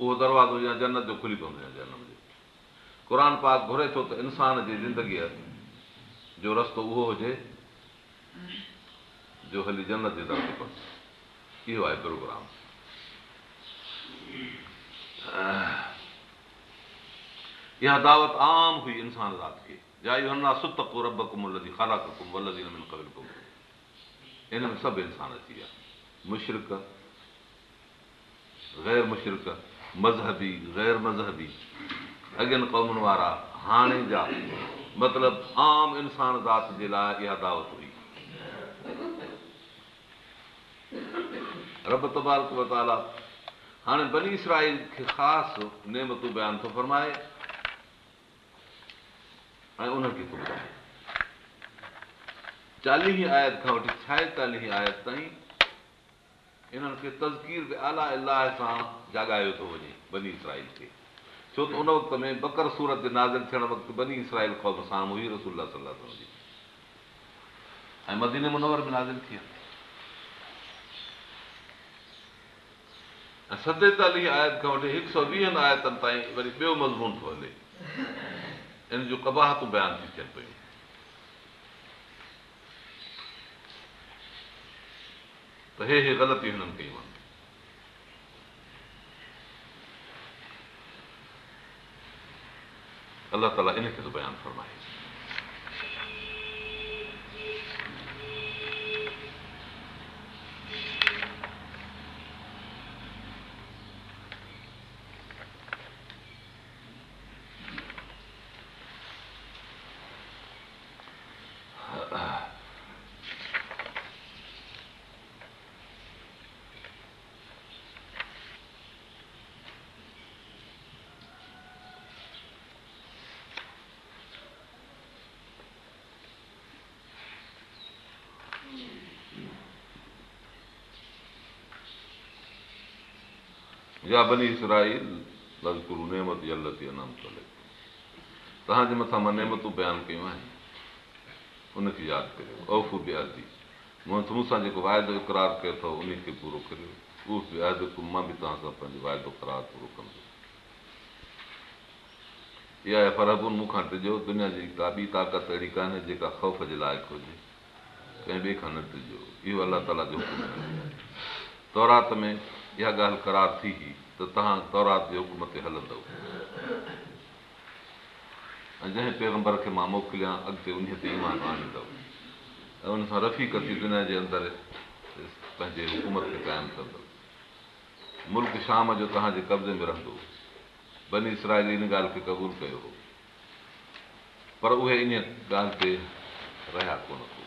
उहो दरवाज़ो या जनत जो खुली पवंदो आहे जनम जो क़ुर पाक घुरे थो त इंसान जी ज़िंदगीअ जो रस्तो उहो हुजे जो हली जनत जन्नत जो दर्जो इहो आहे प्रोग्राम इहा दावत आम हुई इंसान ज़ात खे इन में सभु इंसान अची विया मुशरक ग़ैर मुशरक़ मज़हबी गैर मज़हबी अॻियनि क़ौमुनि वारा हाणे जा मतिलबु आम इंसान ज़ात जे लाइ इहा दावत हुई रब तबार वताला हाणे बनी इसराईल खे ख़ासि नेमतूं बयानु थो फरमाए ऐं उनखे थो ॿुधाए चालीह आयत खां वठी छाएतालीह आयत ताईं इन्हनि खे तज़कीर बि आला अलाह सां जाॻायो थो वञे बनी इसराइल खे छो त उन वक़्त में बकर सूरत नाज़ थियण वक़्तु बनी ख़ौफ़ रसूल इसरा ऐं मदीने मुनवर में थी वञे सतेतालीह आयत खां वठी हिकु सौ वीहनि आयतनि ताईं वरी ॿियो मज़मून थो हले इन जूं कबाहतूं बयानु थी थियनि पियूं त हे हे ग़लती हिननि कई आहिनि अलाह ताला इन खे बयानु फरमाए कयो अथव क़रारो कंदो इहा फ़रहबु मूंखां टिजो दुनिया जी का ॿी ताक़त अहिड़ी कान्हे जेका ख़ौफ़ जे लाइक़ु हुजे جو इहो अलाह ताला जो इहा ॻाल्हि करार थी हुई त तव्हां तौरात जे हुकुम ते हलंदव ऐं जंहिं पैगंबर खे मां मोकिलियां अॻिते उन ते ईमान आणींदव ऐं उन सां रफ़ी की दुनिया जे अंदरि पंहिंजे हुकूमत खे क़ाइमु कंदो मुल्क शाम जो तव्हांजे कब्ज़े में रहंदो बनी इसराइल इन ॻाल्हि खे क़बूल कयो हो पर उहे इन ॻाल्हि ते रहिया कोन को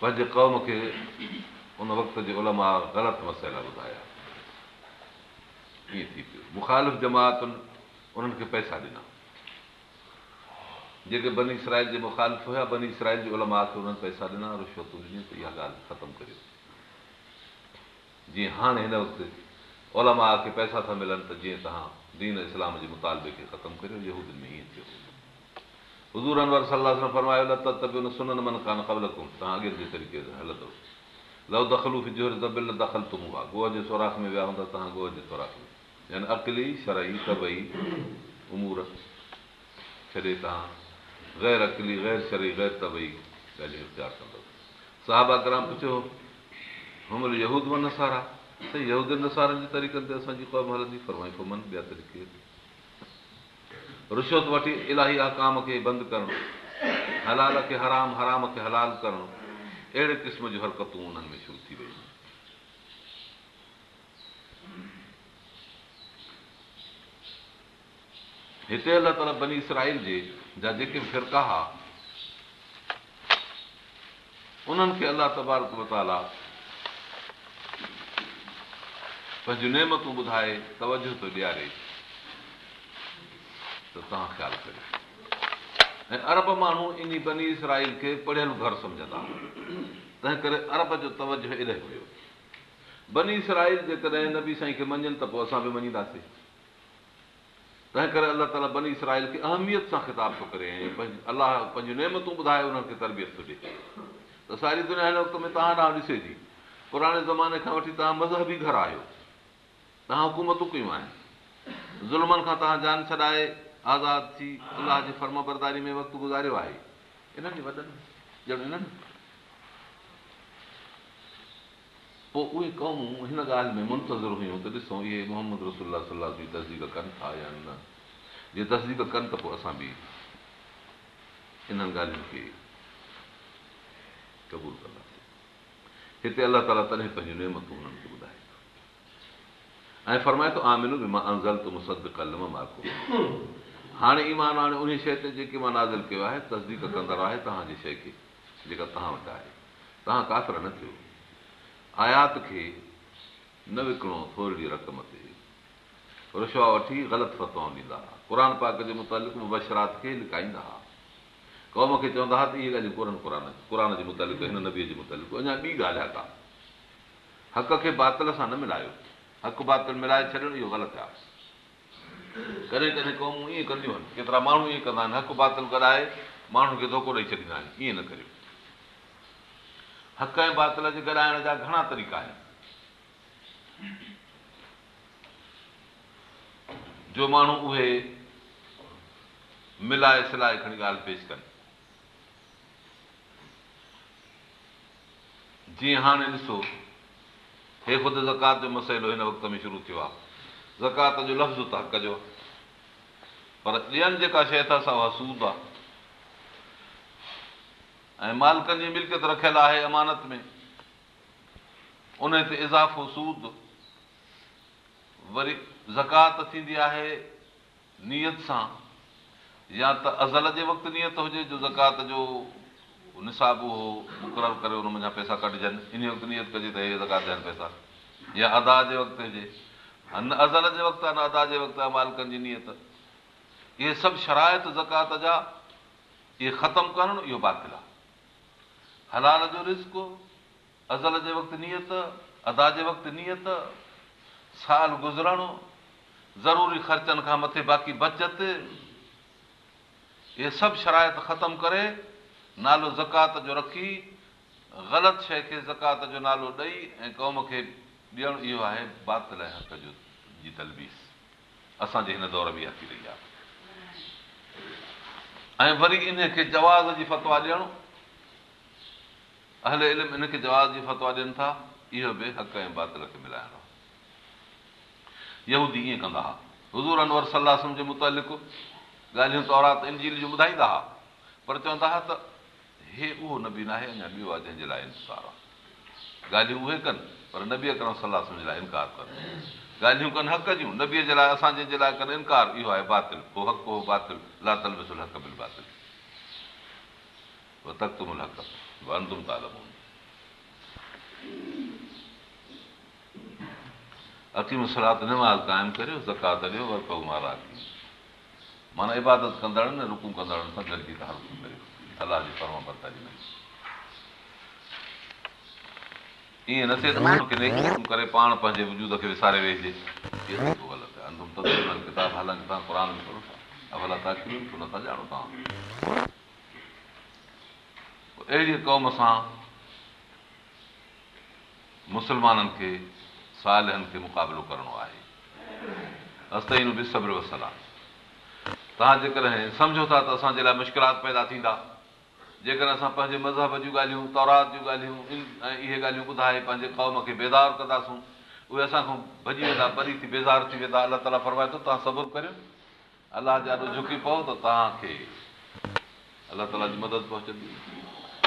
पंहिंजे क़ौम खे उन वक़्त जे उलमा ग़लति मसइला ॿुधाया ईअं थी पियो मुखालिफ़ जमातुनि उन्हनि खे पैसा ॾिना जेके बनी इसराइल जे मुखालिफ़ हुया बनी इसराइल जे उलमा खे उन्हनि पैसा ॾिना रिश्वतूं ॾिनियूं त इहा ॻाल्हि ख़तमु करियो जीअं हाणे हिन वक़्तु उलमा खे पैसा था मिलनि त जीअं तव्हां दीन इस्लाम जे मुतालबे खे ख़तमु करियो में ईअं थियो हज़ूरनि वार सलाह सां फरमायो न त त बि हुन सुन नमन खां न क़बल कोन तव्हां अॻे जे तरीक़े सां हलंदो लव दख़लू दख़लूं तबिल दख़ल तुमो आहे गोह जे सौराख में विया हूंदा तव्हां गोह जे सौराख में यानी अकली शरई सभई उमूर छॾे तव्हां ग़ैर अकली ग़ैर शरई गैर तबई पंहिंजो इख़्तियार कंदो साहबा ग्राम पुछियो यहूद मन महिल त यहूद नसारनि जे तरीक़नि ते असांजी कम हलंदी फरमाई मन ॿिया तरीक़े रुशोत वठी इलाही आकाम खे बंदि करणु हलाल खे हराम हराम खे हलाल करणु अहिड़े क़िस्म जूं हरकतूं उन्हनि में शुरू थी वियूं हिते अल्ला ताला बनी इसराइल जेके बि फिरका हा उन्हनि खे अलाह तबारकाला पंहिंजूं नेमतूं ॿुधाए तवजो थो ॾियारे त तव्हां ख़्यालु कयो ऐं अरब माण्हू इन बनी इसराइल खे पढ़ियल घरु सम्झंदा तंहिं करे अरब जो तवजो अहिड़ो हुयो बनी इसराइल जेकॾहिं नबी साईं खे मञनि त पोइ असां बि मञींदासीं तंहिं करे अलाह ताला बनी इसराइल खे अहमियत सां ख़िताब थो करे ऐं अलाह पंहिंजूं नेमतूं ॿुधाए उन्हनि खे तरबियत थो ॾिए त सारी दुनिया हिन वक़्त में तव्हां ॾांहुं ॾिसे थी पुराणे ज़माने खां वठी तव्हां मज़हबी घर आहियो तव्हां हुकूमतूं कयूं आहिनि ज़ुल्मनि खां तव्हां जान छॾाए आज़ादु थी अलाह जी फर्म बरदारी में वक़्तु गुज़ारियो आहे इन्हनि इन्हनि जे वॾनि ॼण पोइ उहे क़ौमूं हिन ॻाल्हि में मुंतज़िर हुयूं त ॾिसो इहे मोहम्मद सलाह जी तस्दीक कनि था या न जे तस्दीक कनि त पोइ असां बि इन्हनि ॻाल्हियुनि खे क़बूल कंदासीं हिते अलाह ताला तॾहिं पंहिंजूं नेमतूं हुननि खे ॿुधाए ऐं फरमाए थो आमिनो बि मां अंज़ल मुसद कलम मार्को हाणे ईमान हाणे उन शइ ते जेकी मां नाज़ कयो आहे तस्दीक कंदड़ आहे तव्हांजी शइ खे जेका तव्हां वटि आहे तव्हां काफ़िर न थियो आयात खे न विकिणो थोरी रक़म ते रुशवा वठी ग़लति फ़तवाहूं ॾींदा हुआ क़ुर पाक जे मुतालिक़ मुबशरात खे लिकाईंदा हुआ क़ौम खे चवंदा हुआ त इहे ॻाल्हियूं क़ुर क़ुर क़ुर जे मुतालिक़ हिन नबीअ जे मुतालिक़ अञा ॿी ॻाल्हि आहे का हक़ खे बातल सां न मिलायो हक़ बातल मिलाए छॾणु इहो ग़लति आहे कॾहिं कॾहिं क़ौमूं ईअं कंदियूं आहिनि केतिरा माण्हू ईअं कंदा आहिनि हक़ु बातल कराए माण्हुनि खे धोको ॾेई छॾींदा आहिनि ईअं न करियो हक़ ऐं बातल जे गॾाइण जा घणा तरीक़ा आहिनि जो माण्हू उहे मिलाए सिलाए खणी ॻाल्हि पेश कनि जीअं हाणे ॾिसो हे ख़ुदि ज़कात जो मसइलो हिन वक़्त में शुरू थियो आहे ज़कात जो लफ़्ज़ था कजो पर ॾियनि जेका शइ अथव उहा सूद आहे ऐं मालिकनि जी मिल्कियत रखियलु आहे अमानत में उन ते इज़ाफ़ो सूद वरी ज़कात थींदी आहे नियत सां या त अज़ल जे वक़्तु नियत हुजे जो ज़कात जो निसाब उहो मुक़ररु करे उन पैसा कटिजनि इन वक़्तु नियत कजे त इहे ज़कात ॾियनि पैसा या अदा जे वक़्तु हुजे हन अज़ल जे वक़्तु आहे न अदा जे वक़्तु आहे मालिकनि जी नियत इहे सभु शराइत ज़कात जा इहे ख़तमु करणु इहो बाक़िल आहे हलाल जो रिस्क अज़ल जे वक़्तु नियत अदा जे वक़्तु नियत साल गुज़रणु ज़रूरी ख़र्चनि खां मथे बाक़ी बचत इहे सभु शराइत ख़तमु करे नालो ज़कात जो रखी ग़लति शइ खे ज़कात जो नालो ॾेई ऐं क़ौम खे बातलल ऐं हक़ जी तलबीस असांजे हिन दौर में ऐं वरी इन खे जवाज़ जी फ़तवा ॾियणु अल खे जी फ़तवा ॾियनि था इहो बि हक़ ऐं बातल खे मिलाइणो आहे ईअं कंदा जूं ॿुधाईंदा हुआ पर चवंदा त हे उहो न आहे अञा ॿियो आहे जंहिंजे लाइ इंतज़ारु आहे ॻाल्हियूं उहे कनि पर नबीअ करण लाइ इनकार कनि ॻाल्हियूं कनि हक़ जूं नबीअ जे लाइ असांजे लाइ कनि इनकार इहो आहे निमाज़ क़ाइमु करियो ज़कात ॾियो माना इबादत कंदड़ रुकुम कंदड़ ईअं न थिए माण्हू खे विसारे वेहिजे अहिड़ी क़ौम सां मुसलमाननि खे सालनि खे मुक़ाबिलो करिणो आहे सब्रसल आहे तव्हां जेकॾहिं सम्झो था त असांजे लाइ मुश्किलात पैदा थींदा जेकर असां पंहिंजे मज़हब जूं ॻाल्हियूं तौरात जूं ॻाल्हियूं ऐं इहे ॻाल्हियूं ॿुधाए पंहिंजे क़ौम खे बेज़ार कंदासूं उहे असांखो भॼी वेंदा परी थी बेज़ार थी वेंदा अलाह ताला फरमाए थो तव्हां सब्रु करियो अलाह ॾाढो झुकी पओ त तव्हांखे अलाह ताला जी मदद पहुचंदी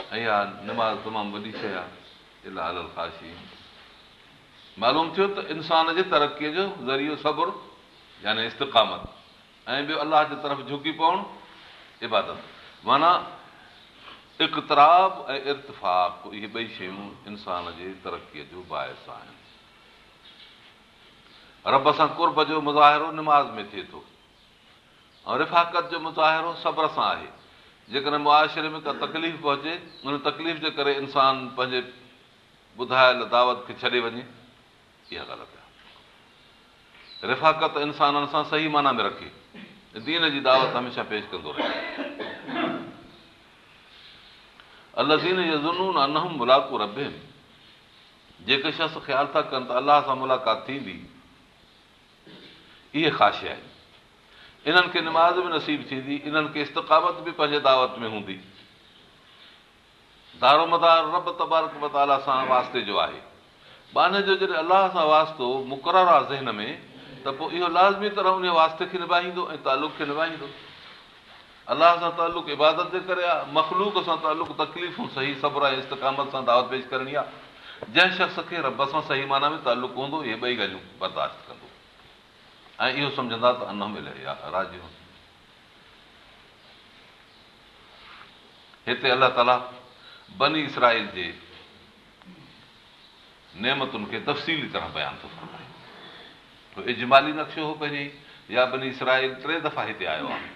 ऐं इहा निमाज़ तमामु वॾी शइ आहे अल ख़ाशी मालूम थियो त इंसान जे तरक़ीअ जो ज़रियो सबुरु यानी इस्तक़ामत ऐं ॿियो अलाह जे तरफ़ झुकी पवणु इबादत माना इक़तराब ऐं इर्तफ़ाक़ इहे ॿई शयूं इंसान जे तरक़ीअ जो बाहिस आहिनि रब सां कुर्ब जो मुज़ाहिरो निमाज़ में थिए थो ऐं रिफ़ाक़त जो मुज़ाहिरो सब्र सां आहे जेकॾहिं मुआशिरे में का तकलीफ़ पहुचे उन तकलीफ़ जे करे इंसान पंहिंजे ॿुधायल दावत खे छॾे वञे इहा ग़लति आहे रिफ़ाक़त इंसाननि सां सही माना में रखे दीन जी दावत हमेशह पेश कंदो रहे अलज़ीन जे ज़ुनून अनहम मुलाको रबे जेके शख्स ख़्यालु था कनि त अलाह सां मुलाक़ात थींदी इहे ख़्वाहिश आहे इन्हनि खे निमाज़ बि नसीबु थींदी इन्हनि खे इस्तकावत बि पंहिंजे दावत में हूंदी दारोमदार रब तबारक मताला सां वास्ते जो आहे बाने जो जॾहिं अलाह सां वास्तो मुक़ररु आहे ज़हन में त पोइ इहो लाज़मी तरह उन वास्ते खे निभाईंदो ऐं तालुक़ खे निभाईंदो अलाह सां तालुक़ इबादत ते करे आहे मख़लूक सां तालुक़ु तकलीफ़ूं सही सब्र ऐं इस्तकामत सां दावत पेश करणी आहे जंहिं शख़्स खे रब सां सही माना में तालुक़ु हूंदो इहे ॿई ॻाल्हियूं बर्दाश्त कंदो ऐं इहो सम्झंदा त अन मिले राज़ी राज हिते अलाह ताला बनी इसराइल जे नेमतुनि खे तफ़सीली तरह बयानु थो कयां इजमाली नक्शो हो पंहिंजी या बनी इसराइल टे दफ़ा हिते आयो आहे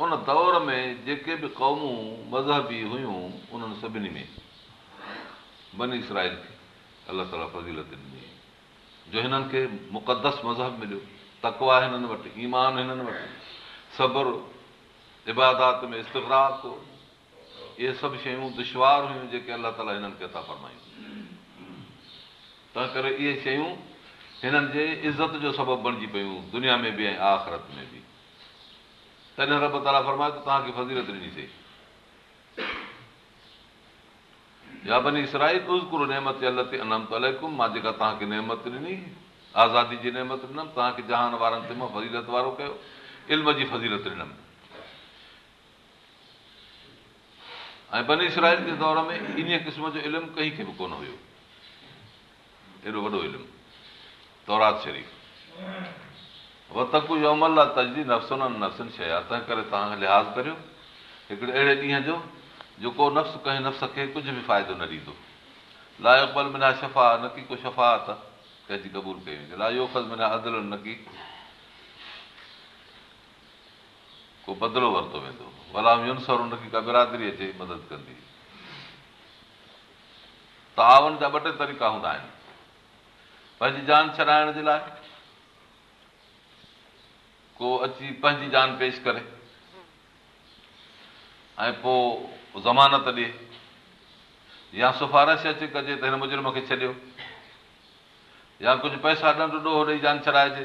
उन दौर में जेके बि क़ौमूं मज़हबी हुयूं उन्हनि सभिनी में बनी इसराइल खे अलाह ताला फज़ीलत ॾिनी जो हिननि खे मुक़दस मज़हब मिलियो तकवा हिननि वटि ईमान हिननि वटि सब्रु इबादात में इस्तफ़ात इहे सभु शयूं दुश्वार हुयूं जेके अलाह ताला हिननि खे था फरमायूं तंहिं करे इहे शयूं हिननि जे इज़त जो सबबु बणिजी पियूं दुनिया में बि ऐं आख़िरत में बि बि कोन हुयो वॾो इल्म वतकु को इहो अमल आहे तजदी नफ़्सनि नफ़्स शइ आहे तंहिं करे तव्हांखे लिहाज़ करियो हिकिड़े अहिड़े ॾींहं जो जेको नफ़्स कंहिं नफ़्स खे कुझु बि फ़ाइदो न ॾींदो लायो बल मिना शफ़ा न की को शफ़ा त कंहिंजी कबूल कई वेंदी न अदल की को बदिलो वरितो वेंदो भला हुन का बिरादरी अचे मदद कंदी तावन जा ॿ टे तरीक़ा हूंदा आहिनि पंहिंजी जान छॾाइण जे लाइ को अची पंहिंजी जान पेश करे ऐं पोइ ज़मानत ॾिए या सिफारिश अचे कजे त हिन मुजुर्म खे छॾियो या कुझु पैसा ॾंढ ॾोह ॾेई जान छॾाइजे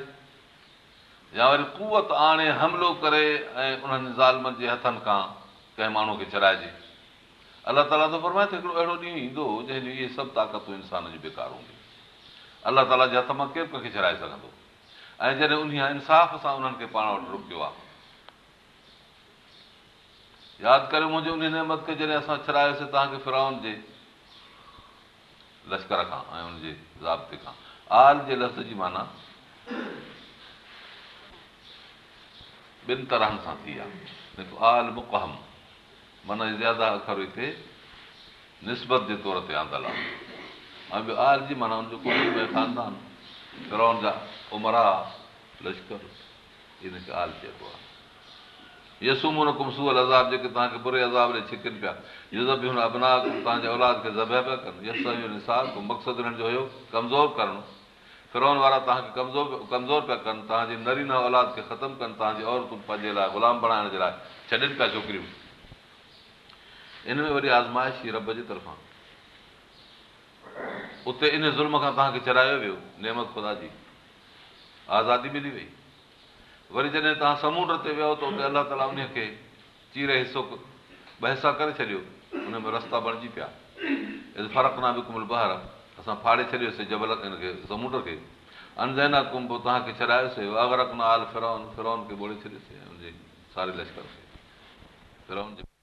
या वरी कुवत आणे हमिलो करे ऐं उन्हनि ज़ालमनि जे हथनि खां कंहिं माण्हू खे छॾाइजे अलाह ताला त फरमाए त हिकिड़ो अहिड़ो ॾींहुं ईंदो जंहिंजी इहे सभु ताक़तूं इंसान जी बेकार हूंदियूं अलाह ताला जे हथ मां केरु कंहिंखे छॾाए सघंदो ऐं जॾहिं उन इंसाफ़ सां उन्हनि खे पाण वटि रुकियो आहे यादि करियो मुंहिंजे उन नेमत खे जॾहिं असां छॾायोसीं तव्हांखे फिराउन जे लश्कर खां ऐं उनजे ज़ाब्ते खां आल जे लफ़्ज़ जी माना ॿिनि तरहनि सां थी आहे हिकु आल मुक़हम माना ज़्यादा अख़र हिते निस्बत जे तौर ते आंदल आहे ऐं ॿियो आल जी माना ख़ानदान फिराउन जा उमरा लश्कर इन ॻाल्हि चइबो आहे यसूम सूअल अज़ाब जेके तव्हांखे बुरे अज़ाब ॾे छिकनि पिया हुन अबनाक तव्हांजे औलाद खे ज़बह पिया कनि मक़सदु जो हुयो कमज़ोर करणु फिरोन वारा तव्हांखे कमज़ोर कमज़ोर पिया कनि तव्हांजे नरीन औलाद खे ख़तमु कनि तव्हांजी औरतूं पंहिंजे लाइ ग़ुलाम बणाइण जे लाइ छॾनि पिया छोकिरियूं इन में वरी आज़माइश ई रब जी तरफ़ां उते इन ज़ुल्म खां तव्हांखे चढ़ायो वियो नेमत ख़ुदा जी आज़ादी मिली वई वरी जॾहिं तव्हां समुंड ते वियो त हुते अलाह ताला उन खे चीरे हिसो बहसा करे छॾियो उन में रस्ता बणिजी पिया फ़र्क़ु न बि कुमल ॿाहिरि असां फाड़े छॾियोसीं जबल हिन खे समुंड खे अनजैना कुम्भ तव्हांखे छॾायोसीं न आल फिरोन फिरोन खे ॿोड़े छॾियोसीं सारे लश्कर खे फिरोन जे